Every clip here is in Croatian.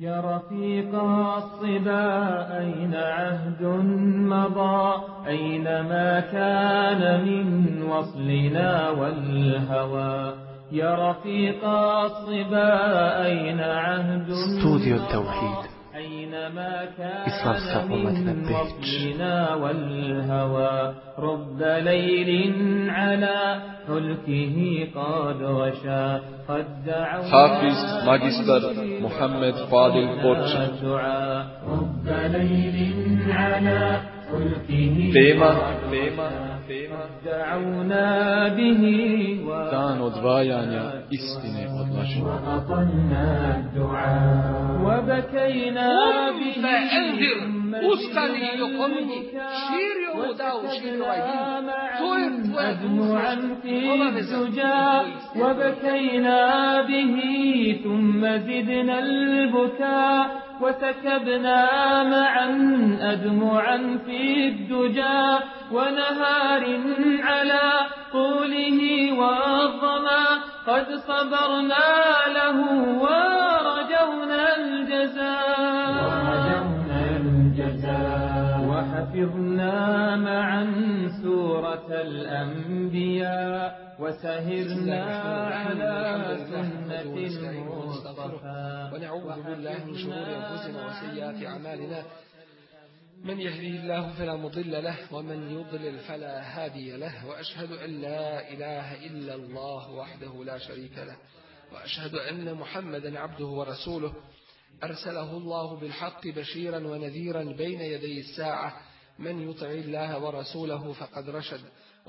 يا رفيق الصبا أين عهد مضى؟ أين ما كان من وصلنا والهوى؟ يا رفيق الصبا أين عهد استوديو التوحيد. ما كان تنبهتش والهوى. رب ليل على حلكه قد وشى قد دعونا حافظ ماجستر محمد فاضل بوتش رب ليل على حلكه قد وشى Dan odvajanja istine od laži. Ustani i opominji, širi ovu davu, širi ovaj din. To je tvoja dužnost, obaveza وبكينا به ثم زدنا البكاء وسكبنا معا أدمعا في الدجى ونهار على طوله والظما قد صبرنا له ورجونا الجزاء. ورجونا الجزاء. وحفظنا معا سورة الأنبياء. وسهرنا على سنة المصطفى. ونعوذ بالله من شرور أنفسنا وسيئات أعمالنا. من يهديه الله فلا مضل له ومن يضلل فلا هادي له. وأشهد أن لا إله إلا الله وحده لا شريك له. وأشهد أن محمدا عبده ورسوله. أرسله الله بالحق بشيرا ونذيرا بين يدي الساعة. من يطع الله ورسوله فقد رشد.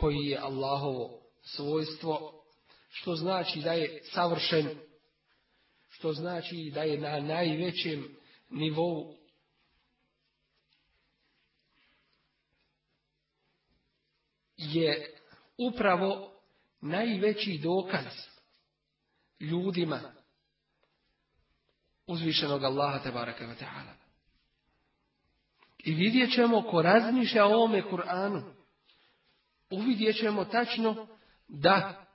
koji je Allahovo svojstvo, što znači da je savršen, što znači da je na najvećem nivou je upravo najveći dokaz ljudima uzvišenog Allaha tebaraka wa ta'ala. I vidjet ćemo ko razmišlja o ovome Kur'anu, uvidjet ćemo tačno da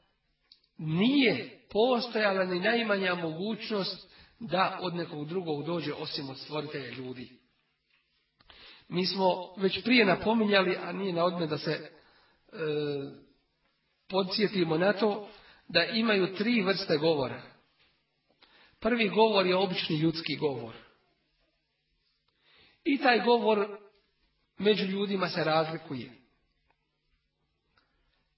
nije postojala ni najmanja mogućnost da od nekog drugog dođe osim od stvoritelja ljudi. Mi smo već prije napominjali, a nije na odmet da se e, podsjetimo na to, da imaju tri vrste govora. Prvi govor je obični ljudski govor. I taj govor među ljudima se razlikuje.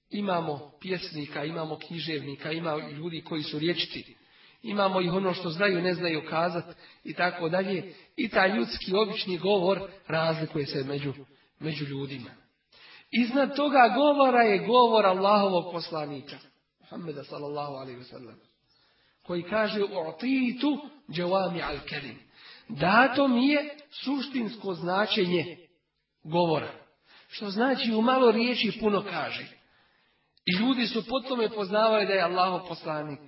Imamo pjesnika, imamo književnika, ima ljudi koji su riječiti. Imamo ih ono što znaju, ne znaju kazati i tako dalje. I taj ljudski obični govor razlikuje se među, među ljudima. Iznad toga govora je govor Allahovog poslanika. Muhammeda sallallahu alaihi wasallam. Koji kaže u'titu džavami al kerim. Dato mi je suštinsko značenje govora. Što znači u malo riječi puno kaže. I ljudi su po tome poznavali da je Allahov poslanik.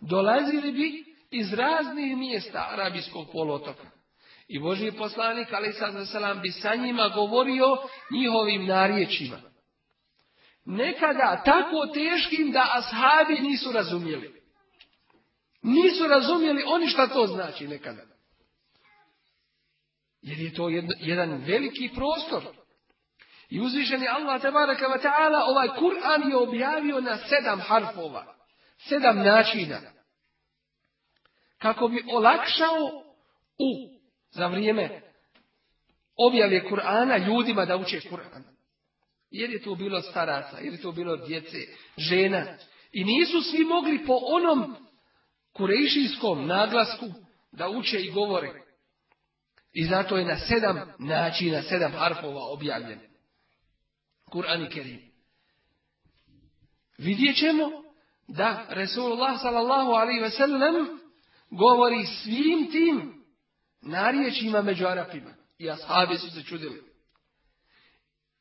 Dolazili bi iz raznih mjesta arabijskog polotoka. I Božji poslanik, ali sad bi sa njima govorio njihovim narječima. Nekada tako teškim da ashabi nisu razumjeli. Nisu razumjeli oni šta to znači nekada. Jer je to jedan veliki prostor. I uzvišeni Allah tabaraka wa ta'ala ovaj Kur'an je objavio na sedam harfova. Sedam načina. Kako bi olakšao u za vrijeme objave Kur'ana ljudima da uče Kur'an. Jer je to bilo staraca, jer je to bilo djece, žena. I nisu svi mogli po onom kurejšijskom naglasku da uče i govore. I zato je na sedam načina, sedam harfova objavljen. Kur'an i Kerim. Vidjet ćemo da Resulullah sallallahu alaihi ve sellem govori svim tim narječima među Arapima. I ashabi su se čudili.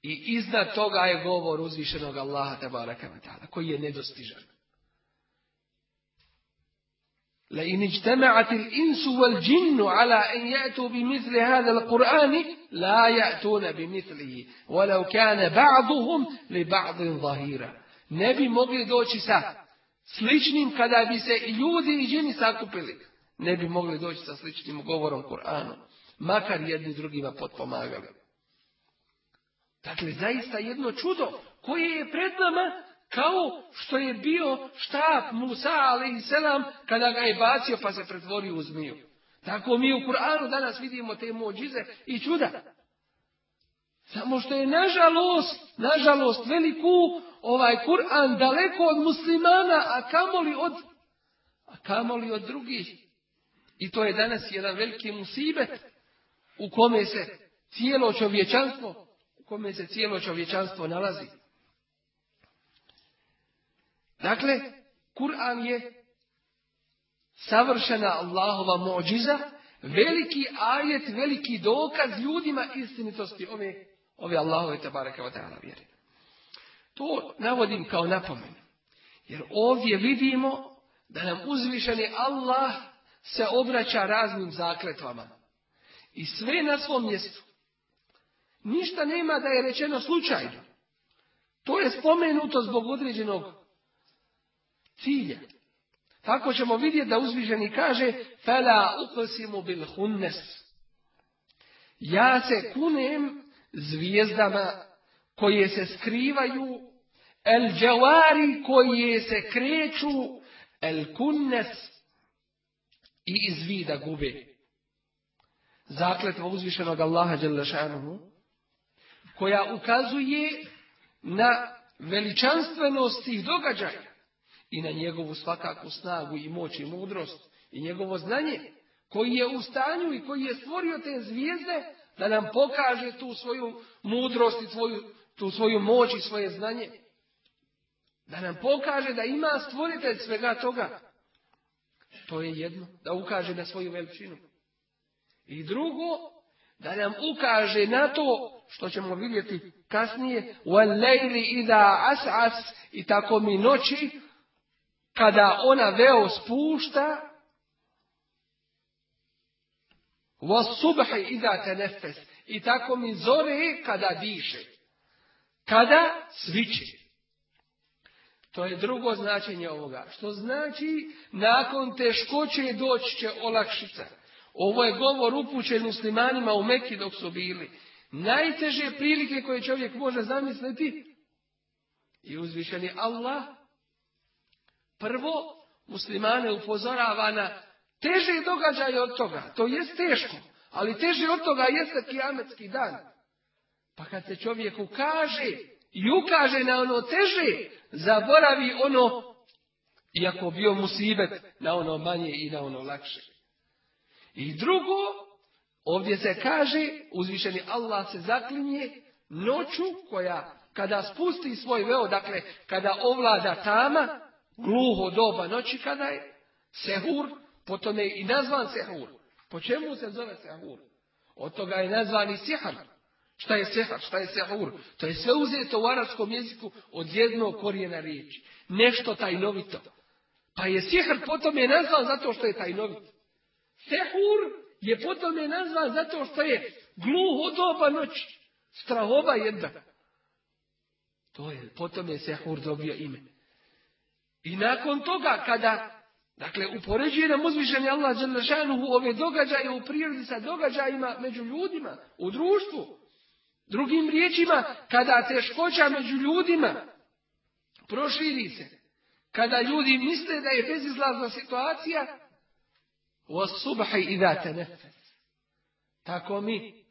I iznad toga je govor uzvišenog Allaha tabaraka koji je nedostižan. لئن اجتمعت الإنس والجن على أن يأتوا بمثل هذا القرآن لا يأتون بمثله ولو كان بعضهم لبعض ظهيرا ne bi mogli doći sa sličnim kada bi se ljudi i džini sakupili. Ne bi mogli doći sa sličnim govorom Kur'anom. Makar jedni drugima potpomagali. Dakle, zaista jedno čudo koje je pred nama kao što je bio štap Musa ali selam kada ga je bacio pa se pretvorio u zmiju. Tako mi u Kur'anu danas vidimo te mođize i čuda. Samo što je nažalost, nažalost veliku ovaj Kur'an daleko od muslimana, a kamoli od, a kamoli od drugih. I to je danas jedan veliki musibet u kome se cijelo čovječanstvo, u kome se cijelo čovječanstvo nalazi. Dakle, Kur'an je savršena Allahova mođiza, veliki ajet, veliki dokaz ljudima istinitosti ove, ove Allahove tabaraka wa ta'ala vjere. To navodim kao napomenu. Jer ovdje vidimo da nam uzvišeni Allah se obraća raznim zakletvama. I sve na svom mjestu. Ništa nema da je rečeno slučajno. To je spomenuto zbog određenog cilja. Tako ćemo vidjeti da uzviženi kaže Fela uqsimu bil hunnes. Ja se kunem zvijezdama koje se skrivaju, el džavari koje se kreću, el kunnes i iz vida gube. Zakletva uzvišenog Allaha Đelešanuhu, koja ukazuje na veličanstvenost tih događaja i na njegovu svakakvu snagu i moć i mudrost i njegovo znanje, koji je u stanju i koji je stvorio te zvijezde da nam pokaže tu svoju mudrost i svoju, tu svoju moć i svoje znanje. Da nam pokaže da ima stvoritelj svega toga. To je jedno, da ukaže na svoju veličinu. I drugo, da nam ukaže na to što ćemo vidjeti kasnije, i da as as i tako mi noći kada ona veo spušta, da te nefes. I tako mi zore kada diše. Kada sviće. To je drugo značenje ovoga. Što znači, nakon teškoće doći će olakšica. Ovo je govor upućen muslimanima u Meki dok su bili. Najteže prilike koje čovjek može zamisliti i uzvišeni Allah Prvo, muslimane upozorava na teže događaje od toga. To jest teško, ali teže od toga jeste kijametski dan. Pa kad se čovjek ukaže i ukaže na ono teže, zaboravi ono, iako bio musibet, na ono manje i na ono lakše. I drugo, ovdje se kaže, uzvišeni Allah se zaklinje noću koja kada spusti svoj veo, dakle kada ovlada tama, gluho doba noći kada je sehur, potom je i nazvan sehur. Po čemu se zove sehur? Od toga je nazvan i sihar. Šta je sehar, šta je sehur? To je sve uzeto u arapskom jeziku od jednog korijena riječi. Nešto tajnovito. Pa je sihar potom je nazvan zato što je tajnovit. Sehur je potom je nazvan zato što je gluho doba noći. Strahova jedna. To je, potom je sehur dobio ime. I nakon toga kada Dakle, upoređuje nam uzvišeni Allah u ove događaje u prirodi sa događajima među ljudima, u društvu. Drugim riječima, kada teškoća među ljudima proširi se, kada ljudi misle da je bezizlazna situacija, i date nefes. Tako mi,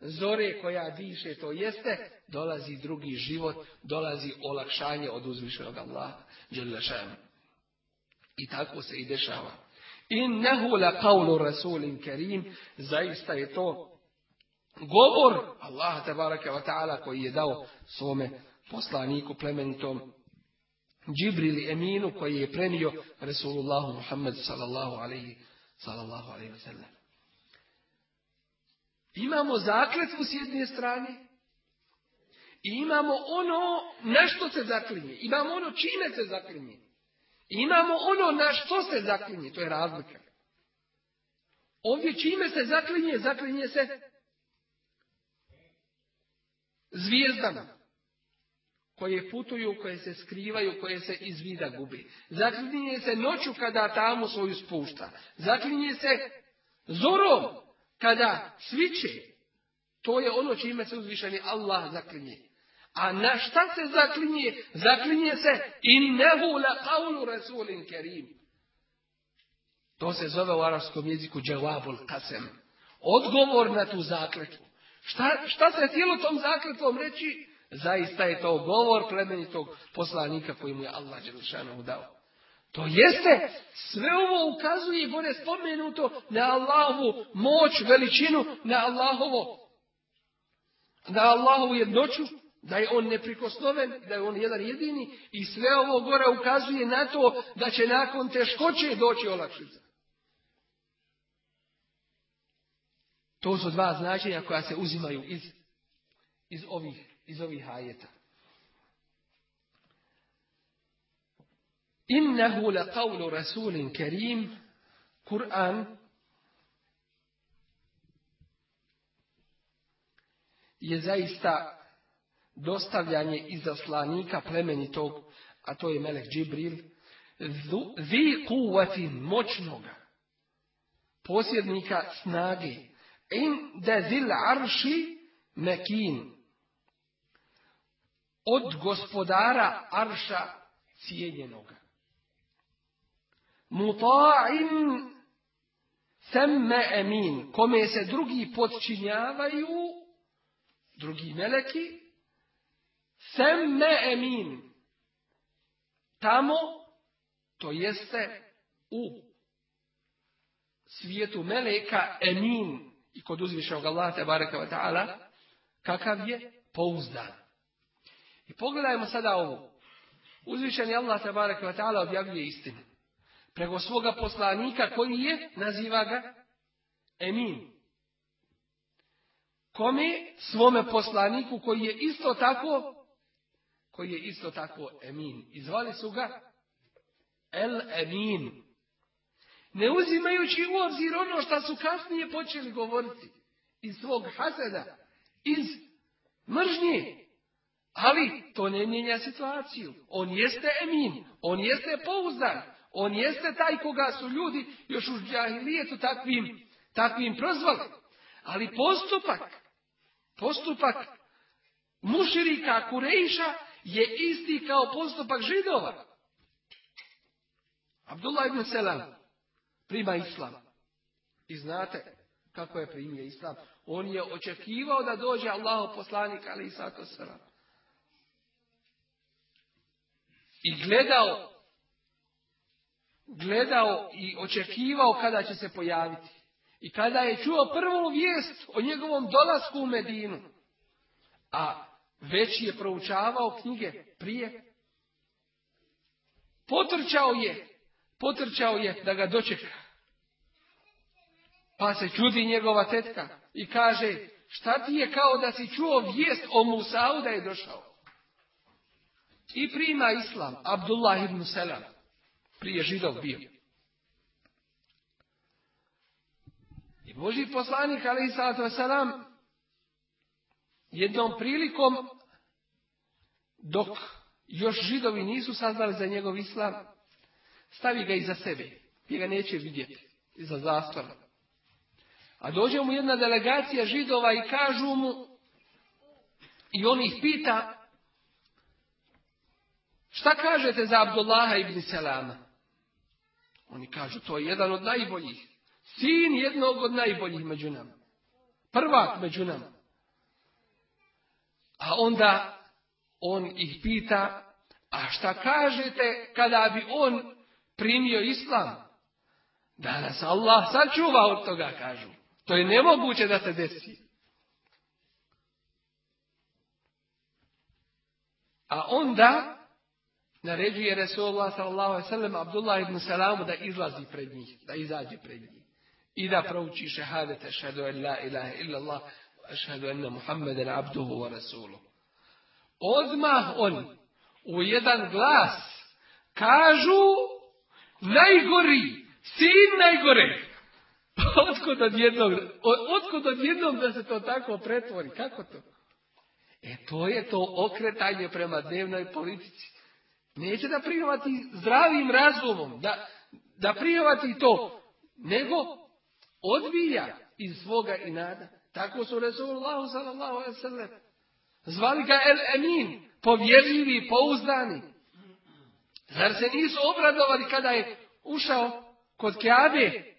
zore koja diše, to jeste, dolazi drugi život, dolazi olakšanje od uzvišenog Allaha. I tako se i dešava. Innehu la qawlu rasulin kerim. Zaista je to govor Allaha tabaraka wa ta'ala koji je dao svome poslaniku plemenitom Džibrili Eminu koji je prenio Resulullahu Muhammed sallallahu alaihi sallallahu alaihi wa sallam. Imamo zakletvu s jedne strane i imamo ono na što se zaklinje. Imamo ono čime se zaklinje. I imamo ono na što se zaklinje. To je razlika. Ovdje čime se zaklinje? Zaklinje se zvijezdama koje putuju, koje se skrivaju, koje se iz vida gubi. Zaklinje se noću kada tamo svoju spušta. Zaklinje se zorom kada sviće. To je ono čime se uzvišeni Allah zaklinje. A na šta se zaklinje? Zaklinje se innehu la qavlu rasulin kerim. To se zove u arabskom jeziku džavabul kasem. Odgovor na tu zakletvu. Šta, šta se htjelo tom zakletvom reći? Zaista je to govor plemenitog poslanika koji mu je Allah Đelšanovu dao. To jeste, sve ovo ukazuje bude spomenuto na Allahovu moć, veličinu, na Allahovo, na Allahovu jednoću, da je on neprikosnoven, da je on jedan jedini i sve ovo gore ukazuje na to da će nakon teškoće doći olakšica. To su dva značenja koja se uzimaju iz, iz, ovih, iz ovih ajeta. Innehu la qavlu rasulin kerim, Kur'an je zaista dostavljanje izaslanika plemenitog, a to je Melek Džibril, vi kuvatin moćnoga, posjednika snage, in de zil arši mekin, od gospodara arša cijenjenoga. Muta'in semme emin, kome se drugi podčinjavaju, drugi meleki, Semme emin. Tamo, to jeste u svijetu meleka emin i kod uzvišenog Allaha te wa ta'ala, kakav je pouzdan. I pogledajmo sada ovo. Uzvišeni Allah te wa ta'ala objavljuje istinu. Preko svoga poslanika koji je, naziva ga emin. Kome? Svome poslaniku koji je isto tako koji je isto tako Emin. I zvali su ga El Emin. Ne uzimajući u obzir ono što su kasnije počeli govoriti. Iz svog haseda. Iz mržnje. Ali to ne mijenja situaciju. On jeste Emin. On jeste pouzdan. On jeste taj koga su ljudi još u džahilijetu takvim, takvim prozvali. Ali postupak, postupak muširika Kurejša je isti kao postupak židova. Abdullah ibn Selam prima islam. I znate kako je primio islam. On je očekivao da dođe Allaho poslanik, ali i sato. I gledao, gledao i očekivao kada će se pojaviti. I kada je čuo prvu vijest o njegovom dolasku u Medinu, a već je proučavao knjige prije. Potrčao je, potrčao je da ga dočeka. Pa se čudi njegova tetka i kaže, šta ti je kao da si čuo vijest o Musau da je došao. I prima islam, Abdullah ibn Selam, prije židov bio. I Boži poslanik, ali i jednom prilikom, dok još židovi nisu saznali za njegov islam, stavi ga iza sebe, gdje ga neće vidjeti, iza zastora. A dođe mu jedna delegacija židova i kažu mu, i on ih pita, šta kažete za Abdullaha ibn Selama? Oni kažu, to je jedan od najboljih. Sin jednog od najboljih među nama. Prvak među nama. A onda on ih pita, a šta kažete kada bi on primio islam? Da nas Allah sačuva od toga, kažu. To je nemoguće da se desi. A onda naređuje Resulullah sallam Abdullah ibn Salamu da izlazi pred njih, da izađe pred njih. i da prouči šehadet ašhadu en la ilaha illallah ašhadu enne Muhammeden abduhu wa rasuluhu. Odmah on u jedan glas kažu najgori, sin najgore. Otkud odjednom, otkud odjednom da se to tako pretvori? Kako to? E to je to okretanje prema dnevnoj politici. Neće da prihvati zdravim razumom, da, da prihvati to, nego odbija iz svoga inada. Tako su Resulullahu sallallahu alaihi sallam. Zvali ga El Emin, povjerljivi pouzdani. Zar se nisu obradovali kada je ušao kod Kjabe,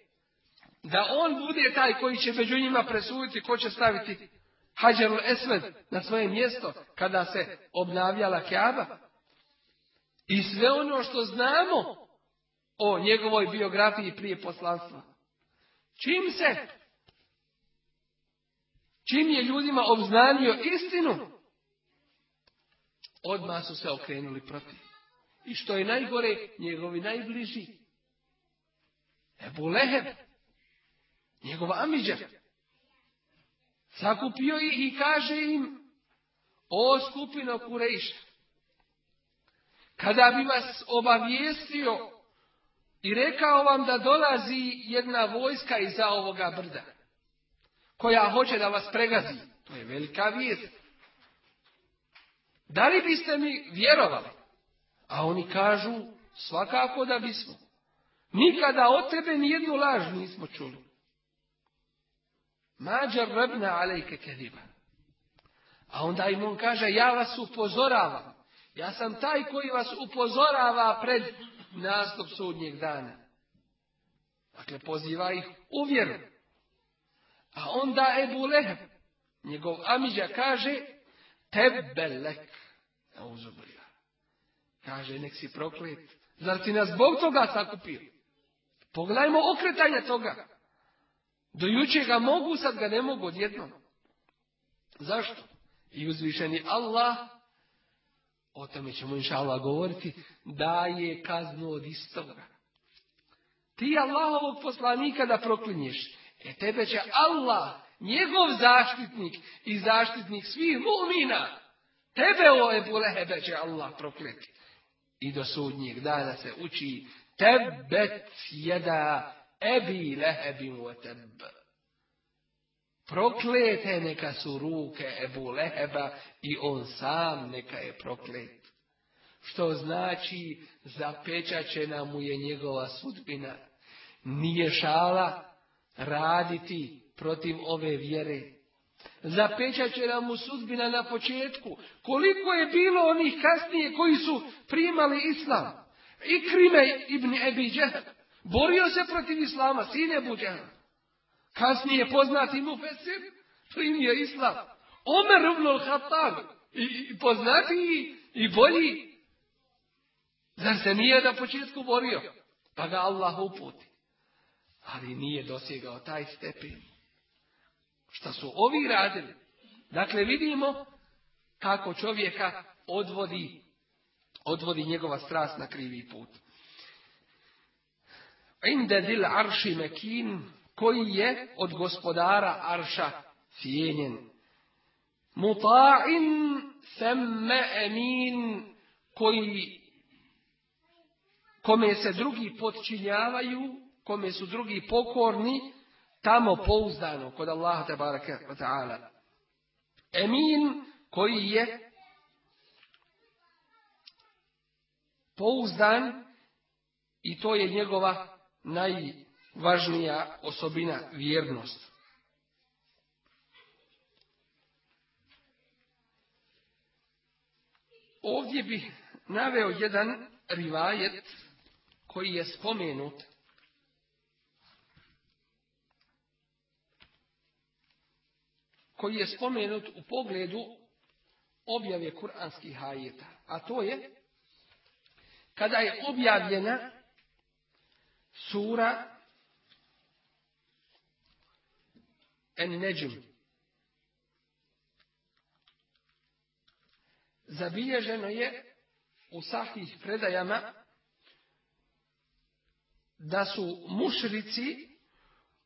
da on bude taj koji će među njima presuditi ko će staviti Hađarul Esved na svoje mjesto kada se obnavljala Kjaba. I sve ono što znamo o njegovoj biografiji prije poslanstva. Čim se, čim je ljudima obznanio istinu, odmah su se okrenuli protiv. I što je najgore, njegovi najbliži. Ebu Leheb, njegova Amidža, sakupio ih i kaže im, o skupino Kurejša, kada bi vas obavijestio i rekao vam da dolazi jedna vojska iza ovoga brda, koja hoće da vas pregazi, to je velika vijest. Da li biste mi vjerovali? A oni kažu, svakako da bismo. Nikada od tebe nijednu laž nismo čuli. Mađar rebna alejke kediba. A onda im on kaže, ja vas upozoravam. Ja sam taj koji vas upozorava pred nastup sudnjeg dana. Dakle, poziva ih u vjeru. A onda Ebu Leheb, njegov Amidža kaže, tebelek. Neuzubilja. Kaže, nek si proklet. Zar ti nas zbog toga sakupio? Pogledajmo okretanje toga. Do juče ga mogu, sad ga ne mogu odjednom. Zašto? I uzvišeni Allah, o tome ćemo inša Allah govoriti, daje kaznu od istoga. Ti Allahovog poslanika da proklinješ, e tebe će Allah, njegov zaštitnik i zaštitnik svih mumina, tebe o Ebu Lehebe će Allah prokleti. I do sudnjeg dana se uči tebet jeda ebi lehebim u teb. Proklete neka su ruke Ebu Leheba i on sam neka je proklet. Što znači zapečačena mu je njegova sudbina. Nije šala raditi protiv ove vjere. Zapečačena mu sudbina na početku. Koliko je bilo onih kasnije koji su primali islam. I Krime ibn Ebi Džehel. Borio se protiv islama, sine Ebu. Kasnije poznati mu Fesir, primio islam. Omer ibn al-Hattab, i poznati i bolji. Zar se nije na početku borio? Pa ga Allah uputi. Ali nije dosegao taj stepen. Šta su ovi radili? Dakle, vidimo kako čovjeka odvodi, odvodi njegova strast na krivi put. Inde dil arši mekin, koji je od gospodara Arša cijenjen. Muta'in semme emin, koji kome se drugi podčinjavaju, kome su drugi pokorni, tamo pouzdano kod Allaha te baraka ta'ala. Emin koji je pouzdan i to je njegova najvažnija osobina vjernost. Ovdje bih naveo jedan rivajet koji je spomenut koji je spomenut u pogledu objave kuranskih ajeta. A to je kada je objavljena sura En-Neđm. Zabilježeno je u sahih predajama da su mušrici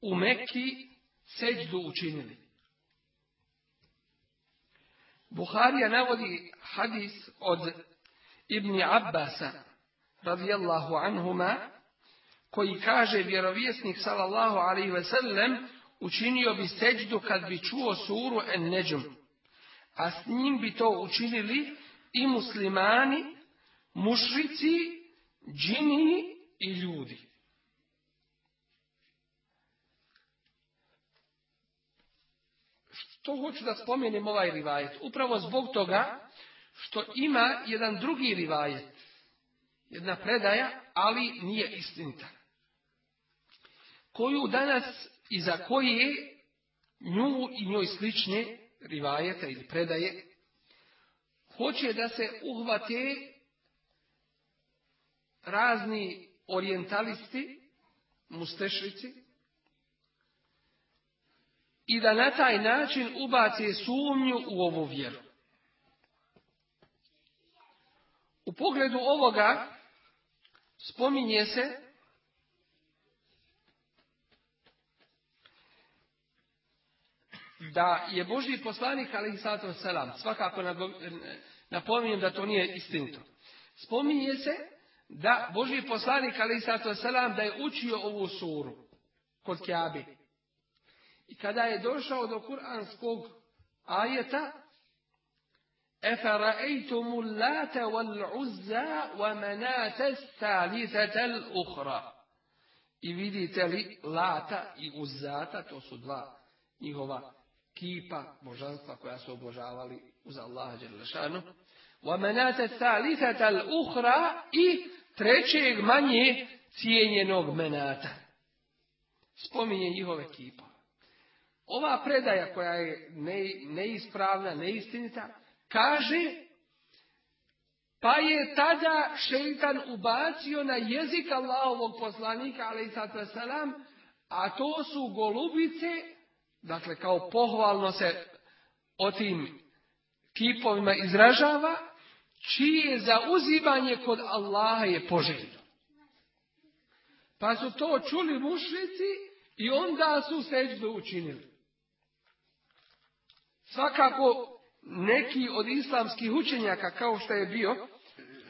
u Mekki seđdu učinili. Buharija navodi hadis od Ibni Abbasa radijallahu anhuma koji kaže vjerovjesnik sallallahu alaihi ve sellem učinio bi seđdu kad bi čuo suru en neđum. A s njim bi to učinili i muslimani, mušrici, džini i ljudi. Što hoću da spomenem ovaj rivajet? Upravo zbog toga što ima jedan drugi rivajet, jedna predaja, ali nije istinita. Koju danas i za koje nju i njoj slične rivajete ili predaje hoće da se uhvate razni orientalisti, mustešrici i da na taj način ubace sumnju u ovu vjeru. U pogledu ovoga spominje se da je Božji poslanik, ali i sato selam, svakako napominjem da to nije istinito. Spominje se da Božji poslanik, ali i sato selam, da je učio ovu suru kod Kjabi. I kada je došao do kuranskog ajeta, أفرأيتم اللات والعزى ومناة الثالثة الأخرى I vidite li Lata i Uzata, to su dva njihova kipa božanstva koja su obožavali uz Allaha Đerlešanu. وَمَنَاتَ الثَّالِثَةَ الْأُخْرَى I trećeg manje cijenjenog menata. Spominje njihove kipa. Ova predaja koja je neispravna, neistinita, kaže pa je tada šeitan ubacio na jezik Allahovog poslanika, ali salam, a to su golubice, dakle kao pohvalno se o tim kipovima izražava, čije zauzimanje kod Allaha je poželjno. Pa su to čuli mušnici i onda su seđu učinili. Svakako neki od islamskih učenjaka kao što je bio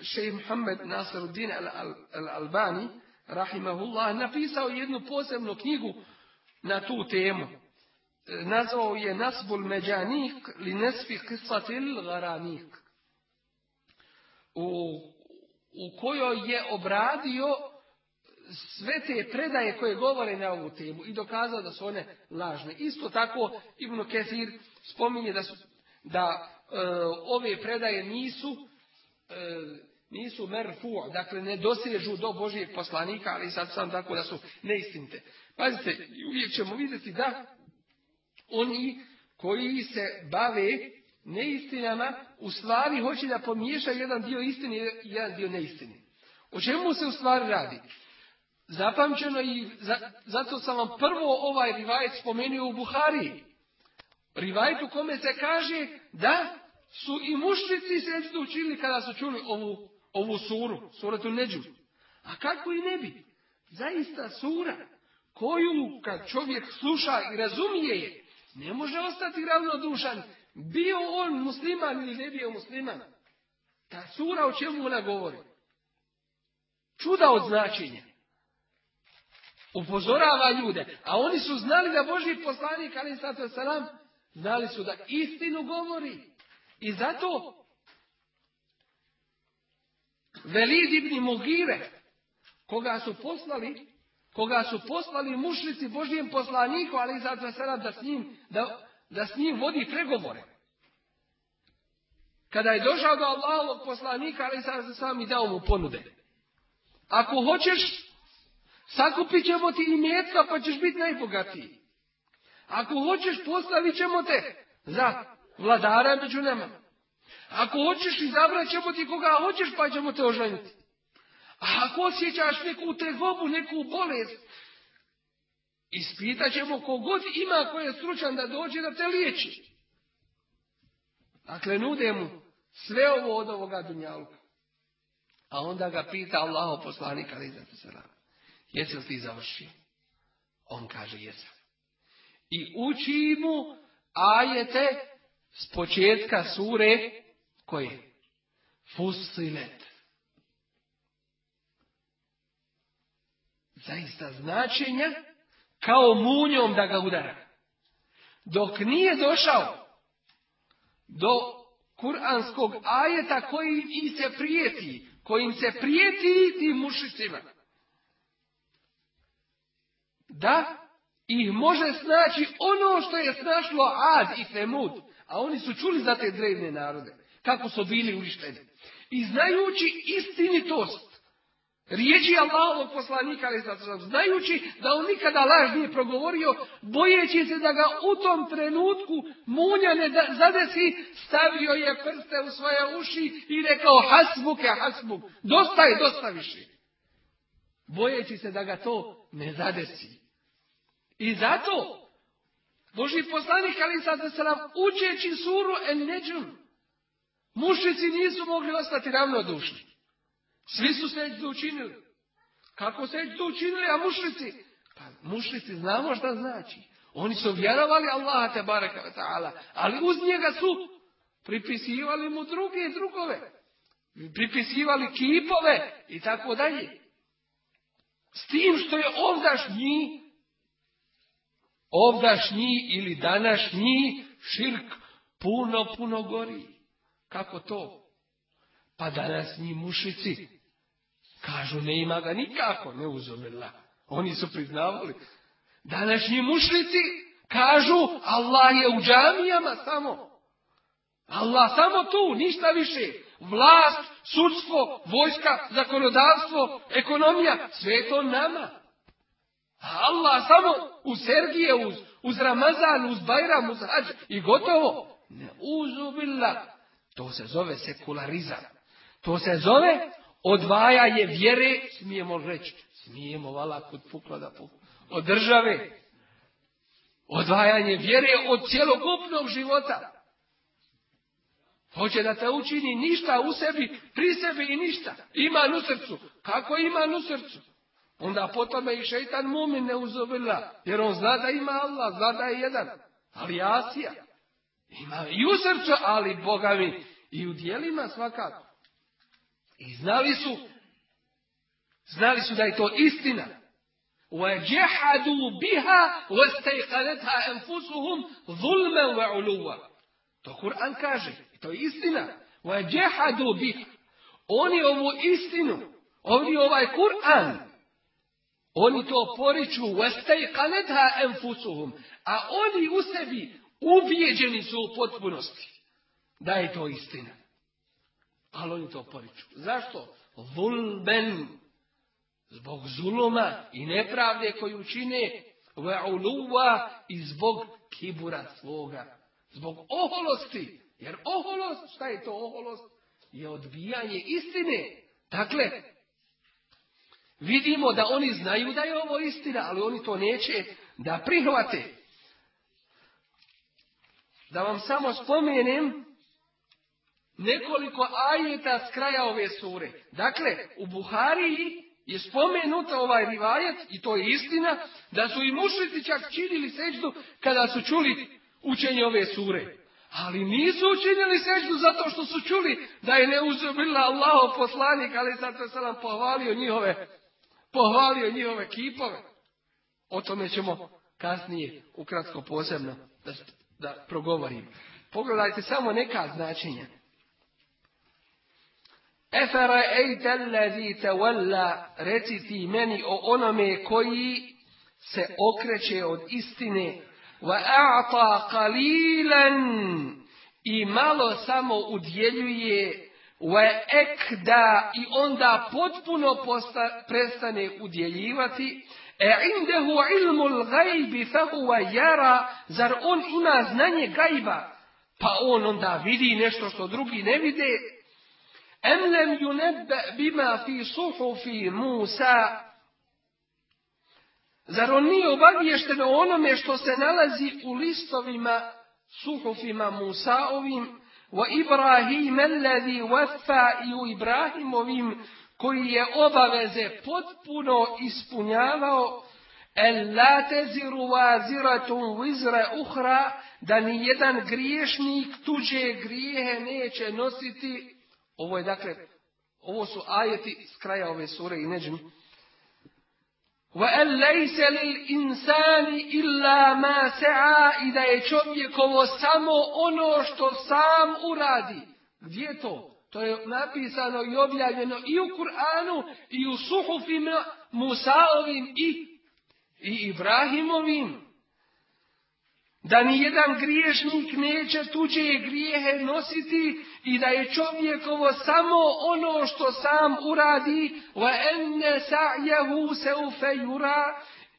šejh Muhammed Nasiruddin al-Albani rahimahullah napisao jednu posebnu knjigu na tu temu. Nazvao je Nasbul Međanik li nesfi kisatil garanik. U, u kojoj je obradio sve te predaje koje govore na ovu temu i dokazao da su one lažne. Isto tako Ibn Kesir spominje da su da e, ove predaje nisu e, nisu merfu, dakle ne dosežu do Božijeg poslanika, ali sad sam tako da su neistinite. Pazite, uvijek ćemo vidjeti da oni koji se bave neistinama, u stvari hoće da pomiješaju jedan dio istine i jedan dio neistine. O čemu se u stvari radi? Zapamćeno i zato sam vam prvo ovaj rivajet spomenuo u Buhariji. Rivajet u kome se kaže da su i mušnici sećdu učili kada su čuli ovu, ovu suru, suratu Neđu. A kako i ne bi? Zaista sura koju kad čovjek sluša i razumije je, ne može ostati ravnodušan, bio on musliman ili ne bio musliman. Ta sura o čemu ona govori? Čuda od značenja. Upozorava ljude. A oni su znali da Boži poslanik, ali sato salam, Znali su da istinu govori. I zato Velid ibn Mugire, koga su poslali, koga su poslali mušnici Božijem poslaniku, ali zato sada da s njim, da, da s njim vodi pregovore. Kada je došao do Allahovog poslanika, ali sada sam i dao mu ponude. Ako hoćeš, sakupit ćemo ti i metka, pa ćeš biti najbogatiji. Ako hoćeš, postavit ćemo te za vladara među nama. Ako hoćeš, izabrat ćemo ti koga hoćeš, pa ćemo te oženiti. A ako osjećaš neku tegobu, neku bolest, ispitat ćemo kogod ima koji je stručan da dođe da te liječi. Dakle, nude mu sve ovo od ovoga dunjalka. A onda ga pita Allaho poslanika, ali se Jesi li ti završio? On kaže jesam. I uči mu ajete s početka sure koje? Fusilet. Zaista značenja kao munjom da ga udara. Dok nije došao do kuranskog ajeta koji im se prijeti, kojim se prijeti tim mušicima. Da ih može snaći ono što je snašlo Ad i Femud, a oni su čuli za te drevne narode, kako su bili uništeni. I znajući istinitost riječi Allahovog poslanika, znajući da on nikada laž nije progovorio, bojeći se da ga u tom trenutku munja ne zadesi, stavio je prste u svoje uši i rekao hasbuke, hasbuk, dosta je, dosta više. Bojeći se da ga to ne zadesi. I zato Boži poslanik ali sad se nam učeći suru en neđum. Mušici nisu mogli ostati ravnodušni. Svi su seđu učinili. Kako seđu učinili, a mušlici? Pa mušlici znamo šta znači. Oni su vjerovali Allaha te baraka ta'ala, ali uz njega su pripisivali mu druge i drugove. Pripisivali kipove i tako dalje. S tim što je ovdašnji, ovdašnji ili današnji širk puno, puno gori. Kako to? Pa danas njih mušici kažu ne ima ga nikako, ne uzomila. Oni su priznavali. Današnji mušlici kažu Allah je u džamijama samo. Allah samo tu, ništa više. Vlast, sudstvo, vojska, zakonodavstvo, ekonomija, sve to nama. Allah samo u Sergije, uz, uz Ramazan, uz Bajram, uz i gotovo. Ne uzubila. To se zove sekularizam. To se zove odvajanje vjere, smijemo reći, smijemo vala kod pukla da pukla, od države. Odvajanje vjere od cjelokupnog života. Hoće da te učini ništa u sebi, pri sebi i ništa. Ima u srcu. Kako ima u srcu? Onda potom i šeitan mumin ne uzobila. Jer on zna da ima Allah, zna da je jedan. Ali Asija. Ima i u srcu, ali Boga mi. I u dijelima svakako. I znali su, znali su da je to istina. وَجَحَدُوا بِهَا وَاسْتَيْقَنَتْهَا أَنفُسُهُمْ ظُلْمًا وَعُلُوًا To Kur'an kaže. I to je istina. وَجَحَدُوا بِهَا Oni ovu istinu, oni ovaj Kur'an, oni to poriču, a oni u sebi ubijeđeni su u potpunosti da je to istina. Ali oni to poriču. Zašto? Vulben. Zbog zuluma i nepravde koju čine. Ve'uluva i zbog kibura svoga. Zbog oholosti. Jer oholost, šta je to oholost? Je odbijanje istine. Dakle, vidimo da oni znaju da je ovo istina, ali oni to neće da prihvate. Da vam samo spomenem nekoliko ajeta s kraja ove sure. Dakle, u Buhariji je spomenuta ovaj rivajet, i to je istina, da su i mušlici čak činili seždu kada su čuli učenje ove sure. Ali nisu učinili seždu zato što su čuli da je neuzubila Allaho poslanik, ali sad se nam pohvalio njihove, pohvalio njihove kipove. O tome ćemo kasnije ukratko posebno da, da progovorim. Pogledajte samo neka značenja. Ejte allazi tawalla, reci ti meni o onome koji se okreće od istine, wa a'ta qalilan i malo samo udjeljuje, ekda i onda potpuno posta, prestane udjeljivati, e indehu ilmul gajbi fahuwa jara, zar on ima znanje gajba, pa on onda vidi nešto što drugi ne vide, Em lem yunebbe bima fi suhufi Musa. Zar on nije obaviješten o onome što se nalazi u listovima suhufima Musaovim wa Ibrahim alladhi wafa i Ibrahimovim koji je obaveze potpuno ispunjavao El la teziru vaziratum vizre uhra, da ni jedan griješnik tuđe grijehe neće nositi. Ovo je dakle, ovo su ajeti s kraja ove sure i neđmi. وَأَنْ لَيْسَ لِلْإِنسَانِ إِلَّا مَا سَعَى I da je čovjekovo samo ono što sam uradi. Gdje je to? To je napisano i objavljeno i u Kur'anu i u suhufima Musaovim i, i Ibrahimovim. Da ni jedan griješnik neće tuđe grijehe nositi i da je čovjekovo samo ono što sam uradi wa enne sa'jahu seufe yura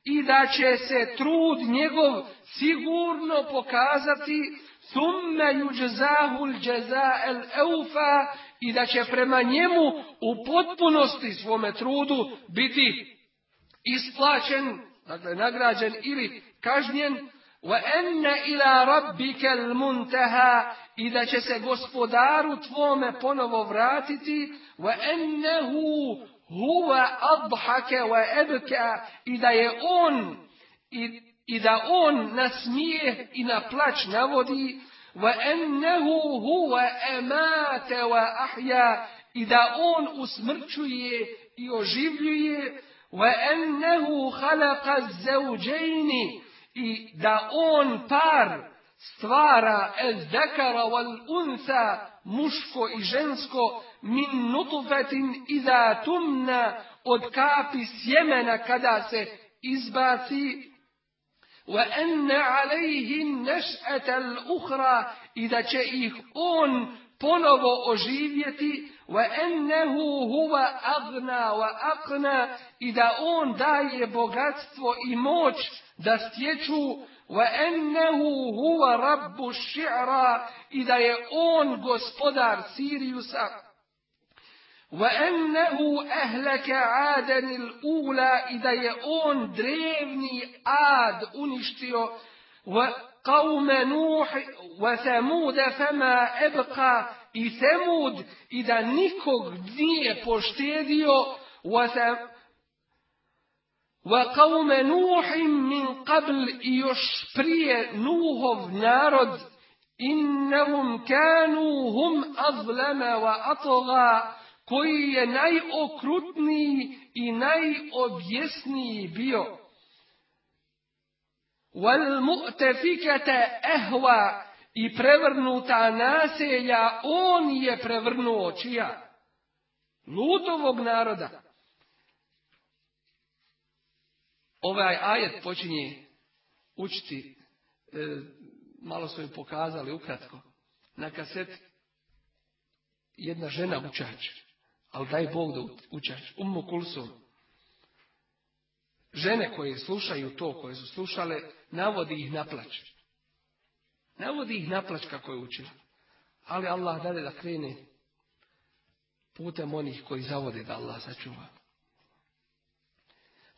i da će se trud njegov sigurno pokazati thumme yuđzahu l'đaza'el eufa i da će prema njemu u potpunosti svome trudu biti isplaćen, dakle nagrađen ili kažnjen وأن إلى ربك المنتهى. إذا će se gospodaru tvome ponovo وأنه هو أضحك وأبكى. إذا يؤون إذا أون نسميه إن أبلاش نودي وأنه هو أمات وأحيا. إذا أون أسمرتشيه يجيبليه وأنه خلق الزوجين. I da on par stvara el dekara wal unsa muško i žensko min nutufetin iza tumna od kapi sjemena kada se izbaci. Enne alejhin neš'ete l'uhra i da će ih on ponovo oživjeti wa ennehu huwa agna wa aqna i da on daje bogatstvo i moć da stječu wa ennehu huwa rabbu ši'ra i da je on gospodar Siriusa wa ennehu ehleke adenil ula i da je on drevni ad uništio wa qavme nuh wa thamuda fama ebqa i Semud i da nikog nije poštedio wa qawme Nuhim min qabl i još prije Nuhov narod innahum kanu hum azlama wa atgha koji je najokrutniji i najobjesniji bio. Wal mu'tafikata ahwa i prevrnuta naselja on je prevrnuo čija Lutovog naroda ovaj ajet počinje učiti, e, malo su im pokazali ukratko, na kaset jedna žena učač, ali daj Bog da učač, ummu kulsum. Žene koje slušaju to, koje su slušale, navodi ih na plać. Ne vodi ih natrag kako je učila. Ali Allah dade da krene putem onih koji zavode da Allah sačuva.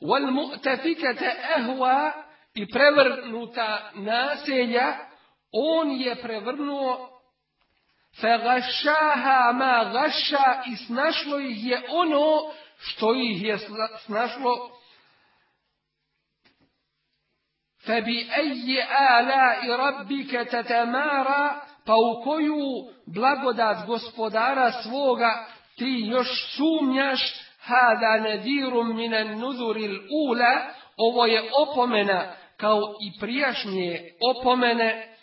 Wal mu'tafikata ahwa i prevrnuta naselja on je prevrnuo Fagašaha ma gaša i snašlo ih je ono što ih je snašlo Ala i rabbike tatamara, pa u koju blagodat gospodara svoga ti još sumnjaš, hada nadirum minan nuduril ula, ovo je opomena kao i prijašnje opomene,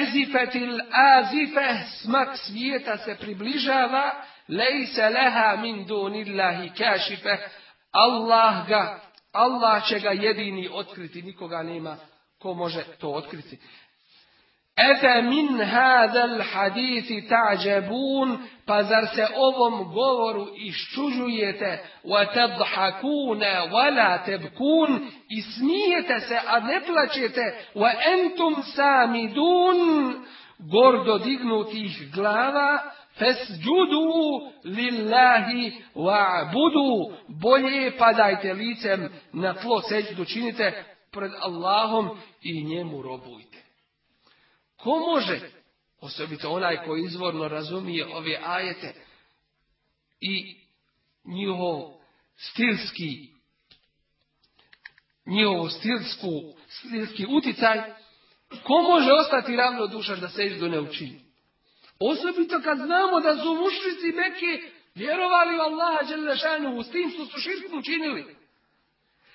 ezifetil azife, smak svijeta se približava, lejse leha min dunillahi kašife, Allah ga, Allah će ga jedini otkriti, nikoga nema ko može to otkriti. Efe min hadal hadithi ta'đebun, pa zar se ovom govoru iščužujete, wa tadhakuna, wa la tebkun, i smijete se, a ne plaćete, wa entum samidun, gordo dignutih glava, Fesđudu lillahi wa'budu. Bolje padajte licem na tlo seđu, činite pred Allahom i njemu robujte. Ko može, osobito onaj koji izvorno razumije ove ajete i njihov stilski njihovu stilsku, stilski uticaj, ko može ostati ravnodušan da seždu ne učini? Osobito kad znamo da su mušrici Mekke vjerovali u Allaha Đelešanu, s tim su su širku učinili.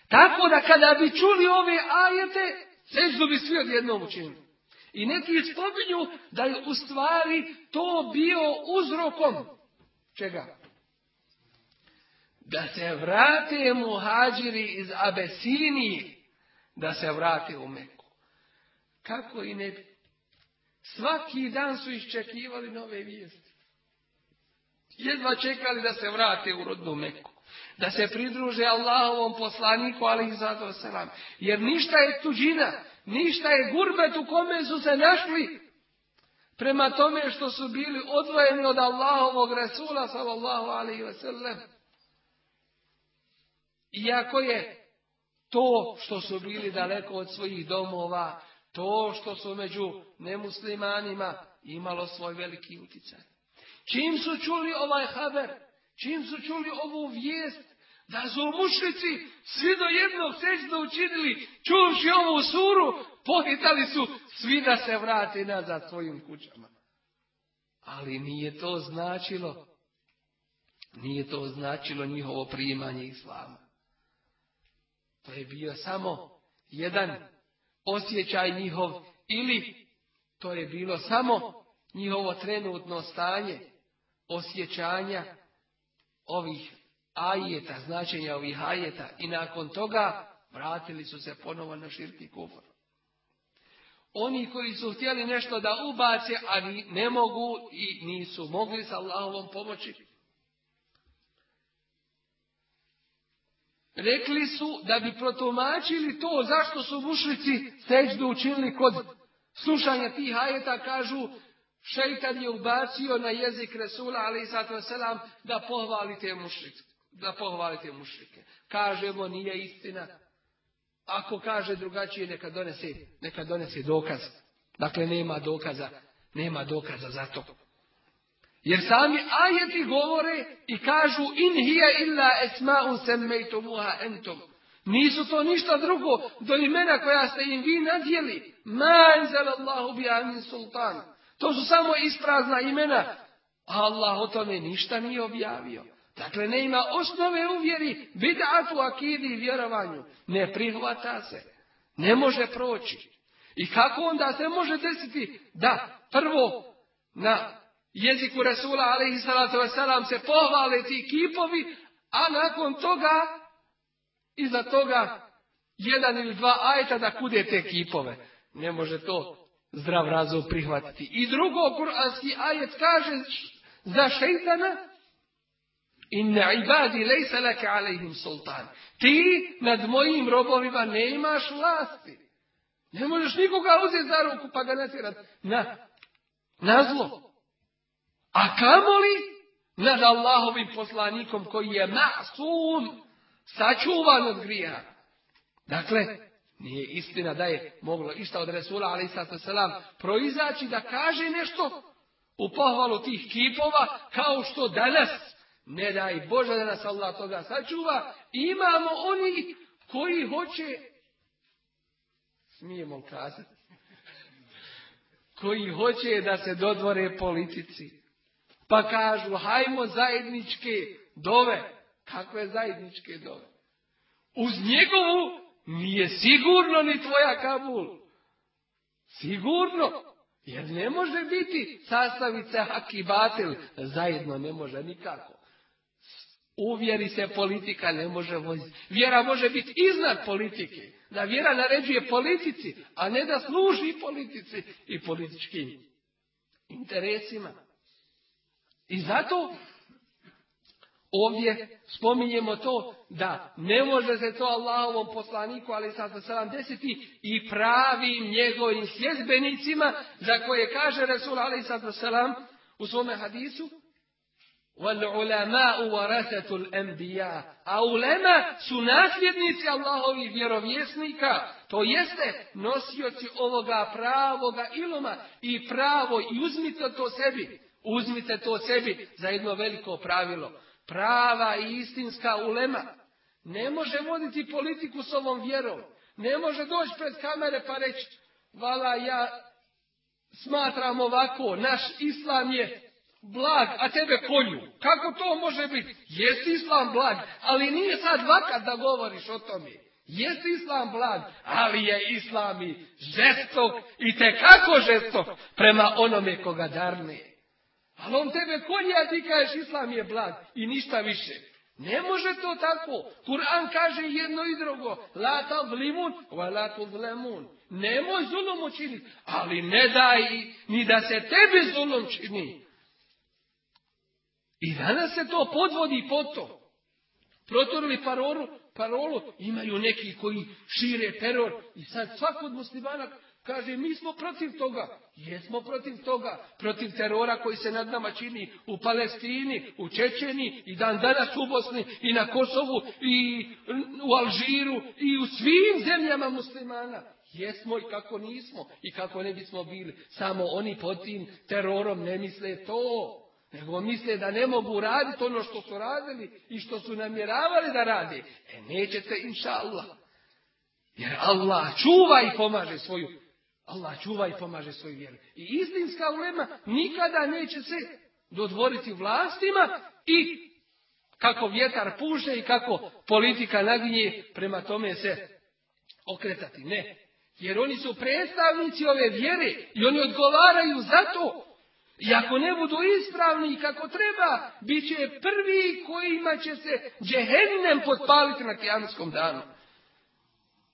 Tako da kada bi čuli ove ajete, seždu bi svi odjednom učinili. I neki spominju da je u stvari to bio uzrokom čega? Da se vrate muhađiri iz Abesinije, da se vrate u Meku. Kako i ne bi? Svaki dan su iščekivali nove vijesti. Jedva čekali da se vrate u rodnu Meku. Da se pridruže Allahovom poslaniku, ali i zato selam. Jer ništa je tuđina, ništa je gurbet u kome su se našli. Prema tome što su bili odvojeni od Allahovog Resula, sallallahu alaihi ve sellem. Iako je to što su bili daleko od svojih domova, to što su među nemuslimanima imalo svoj veliki utjecaj. Čim su čuli ovaj haber, čim su čuli ovu vijest, da su mušnici svi do jednog sežda učinili, čuvši ovu suru, pohitali su svi da se vrate nazad svojim kućama. Ali nije to značilo, nije to značilo njihovo primanje islama. To je bio samo jedan osjećaj njihov ili to je bilo samo njihovo trenutno stanje osjećanja ovih ajeta, značenja ovih ajeta i nakon toga vratili su se ponovo na širki kufr. Oni koji su htjeli nešto da ubace, ali ne mogu i nisu mogli sa Allahovom pomoći, rekli su da bi protumačili to zašto su mušlici seđdu učinili kod slušanja tih ajeta, kažu šeitan je ubacio na jezik Resula, ali i da pohvalite mušlike. Da pohvalite mušrike. Kažemo, nije istina. Ako kaže drugačije, neka donese, neka donese dokaz. Dakle, nema dokaza, nema dokaza za to. Jer sami ajeti govore i kažu in hija illa esma'u semmejtumuha entom. Nisu to ništa drugo do imena koja ste im vi nadjeli. Ma enzel Allahu bi amin sultan. To su samo isprazna imena. Allah o tome ništa nije objavio. Dakle, ne ima osnove uvjeri, bid'atu, akidi i vjerovanju. Ne prihvata se. Ne može proći. I kako onda se može desiti da prvo na jeziku Resula alaihi salatu wasalam se pohvale ti kipovi, a nakon toga, iza toga, jedan ili dva ajta da kude te kipove. Ne može to zdrav razum prihvatiti. I drugo, kuranski ajet kaže za šeitana, Inna ibadi lejsa laka alaihim sultan. Ti nad mojim robovima ne imaš vlasti. Ne možeš nikoga uzeti za ruku pa ga natjerati na, na zlo. A kamoli nad Allahovim poslanikom koji je masum, sačuvan od grija. Dakle, nije istina da je moglo išta od Resula, ali selam proizaći da kaže nešto u pohvalu tih kipova, kao što danas, ne daj Bože da nas Allah toga sačuva, imamo oni koji hoće, smijemo kazati, koji hoće da se dodvore politici. Pa kažu, hajmo zajedničke dove. Kakve zajedničke dove? Uz njegovu nije sigurno ni tvoja Kabul. Sigurno. Jer ne može biti sastavice hak i batil. Zajedno ne može nikako. Uvjeri se politika ne može voziti. Vjera može biti iznad politike. Da vjera naređuje politici, a ne da služi politici i političkim interesima. I zato ovdje spominjemo to da ne može se to Allahovom poslaniku, ali sad se desiti i pravim njegovim sljedbenicima za koje kaže Resul ali sad u svome hadisu وَالْعُلَمَاءُ وَرَثَةُ الْأَنْبِيَا A ulema su nasljednici Allahovih vjerovjesnika, to jeste nosioci ovoga pravoga iluma i pravo i uzmite to sebi. Uzmite to sebi za jedno veliko pravilo. Prava i istinska ulema Ne može voditi politiku s ovom vjerom. Ne može doći pred kamere pa reći, vala ja smatram ovako, naš islam je blag, a tebe kolju. Kako to može biti? Jest islam blag, ali nije sad vakat da govoriš o tome. Jest islam blag, ali je islam i žestok i kako žestok prema onome koga darne. Ali on tebe kolje, a ti kažeš islam je blag i ništa više. Ne može to tako. Kur'an kaže jedno i drugo. La tazlimun wa la tuzlemun. Nemoj zulom učiniti, ali ne daj ni da se tebi zulom čini. I danas se to podvodi pod to. Protorili parolu, parolu, imaju neki koji šire teror i sad svak od muslimana kaže mi smo protiv toga. Jesmo protiv toga, protiv terora koji se nad nama čini u Palestini, u Čečeni i dan danas u Bosni i na Kosovu i u Alžiru i u svim zemljama muslimana. Jesmo i kako nismo i kako ne bismo bili. Samo oni pod tim terorom ne misle to. Nego misle da ne mogu raditi ono što su radili i što su namjeravali da rade. E nećete inša Allah. Jer Allah čuva i pomaže svoju. Allah čuva i pomaže svoju vjeru. I istinska ulema nikada neće se dodvoriti vlastima i kako vjetar puše i kako politika naginje prema tome se okretati. Ne. Jer oni su predstavnici ove vjere i oni odgovaraju za to. I ako ne budu ispravni kako treba, bit će prvi kojima će se džehennem potpaliti na kijamskom danu.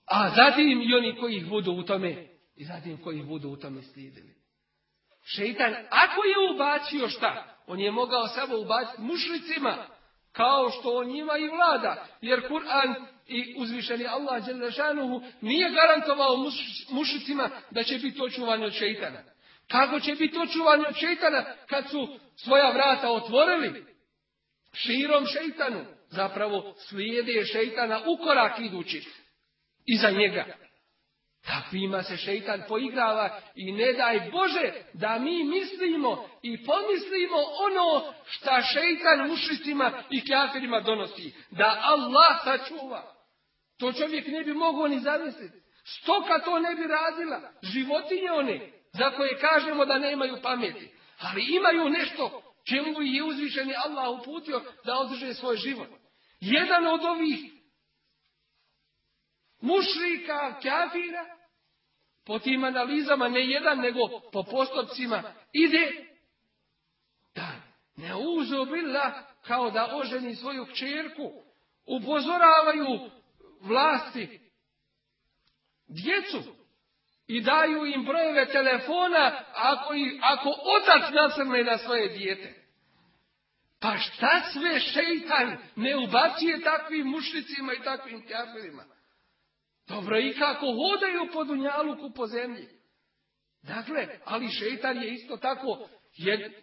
A zatim i oni koji ih budu u tome, i zatim koji budu u tome slijedili. Šeitan, ako je ubacio šta? On je mogao samo ubaciti mušlicima, kao što on njima i vlada. Jer Kur'an i uzvišeni Allah Đelešanuhu nije garantovao mušicima da će biti očuvani od šeitana. Kako će biti očuvani od šeitana kad su svoja vrata otvorili? Širom šeitanu. Zapravo slijede šeitana u korak idući iza njega. Takvima se šeitan poigrava i ne daj Bože da mi mislimo i pomislimo ono šta šeitan mušicima i kafirima donosi. Da Allah sačuva. To čovjek ne bi mogao ni zamisliti. Stoka to ne bi radila. Životinje one, za koje kažemo da nemaju pameti. Ali imaju nešto čemu je uzvišeni Allah uputio da održe svoj život. Jedan od ovih mušrika, kafira, po tim analizama ne jedan, nego po postupcima ide da ne uzubila kao da oženi svoju kćerku. Upozoravaju vlasti djecu i daju im brojeve telefona ako, ako otac nasrne na svoje dijete. Pa šta sve šeitan ne ubacuje takvim mušlicima i takvim kafirima? Dobro i kako hodaju po dunjaluku po zemlji. Dakle, ali šeitan je isto tako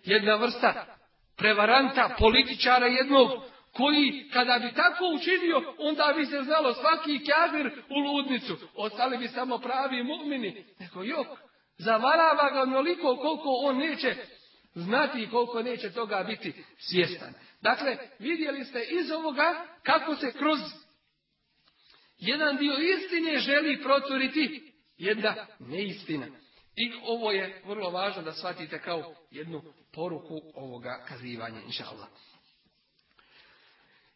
jedna vrsta prevaranta, političara jednog koji kada bi tako učinio, onda bi se znalo svaki kafir u ludnicu. Ostali bi samo pravi mu'mini. Nego jok, zavarava ga onoliko koliko on neće znati i koliko neće toga biti svjestan. Dakle, vidjeli ste iz ovoga kako se kroz jedan dio istine želi proturiti jedna neistina. I ovo je vrlo važno da shvatite kao jednu poruku ovoga kazivanja, inša Allah.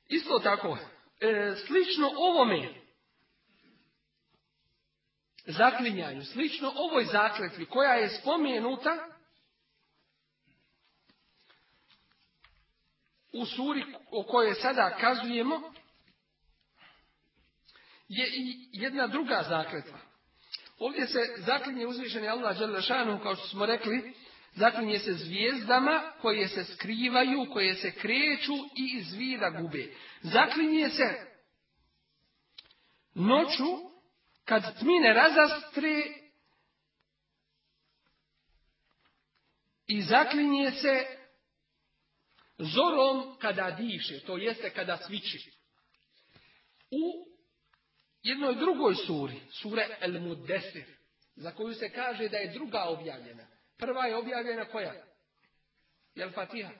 Isto tako, e, slično ovome zaklinjanju, slično ovoj zakletvi koja je spomenuta u suri o kojoj sada kazujemo, je i jedna druga zakletva. Ovdje se zaklinje uzvišeni Allah Đalešanu, kao što smo rekli, Zaklinje se zvijezdama koje se skrivaju, koje se kreću i iz vida gube. Zaklinje se noću kad tmine razastre i zaklinje se zorom kada diše, to jeste kada sviči. U jednoj drugoj suri, sure El Mudesir, za koju se kaže da je druga objavljena, Prva je objavljena koja? Jel Fatiha?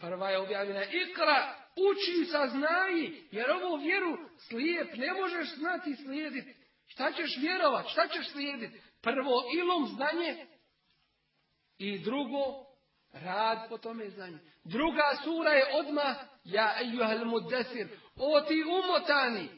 Prva je objavljena Ikra Uči, saznaji, jer ovu vjeru slijep ne možeš znati slijediti. Šta ćeš vjerovat, šta ćeš slijediti? Prvo ilom znanje i drugo rad po tome znanju. Druga sura je odmah ja ejuhal mudesir. O ti umotani.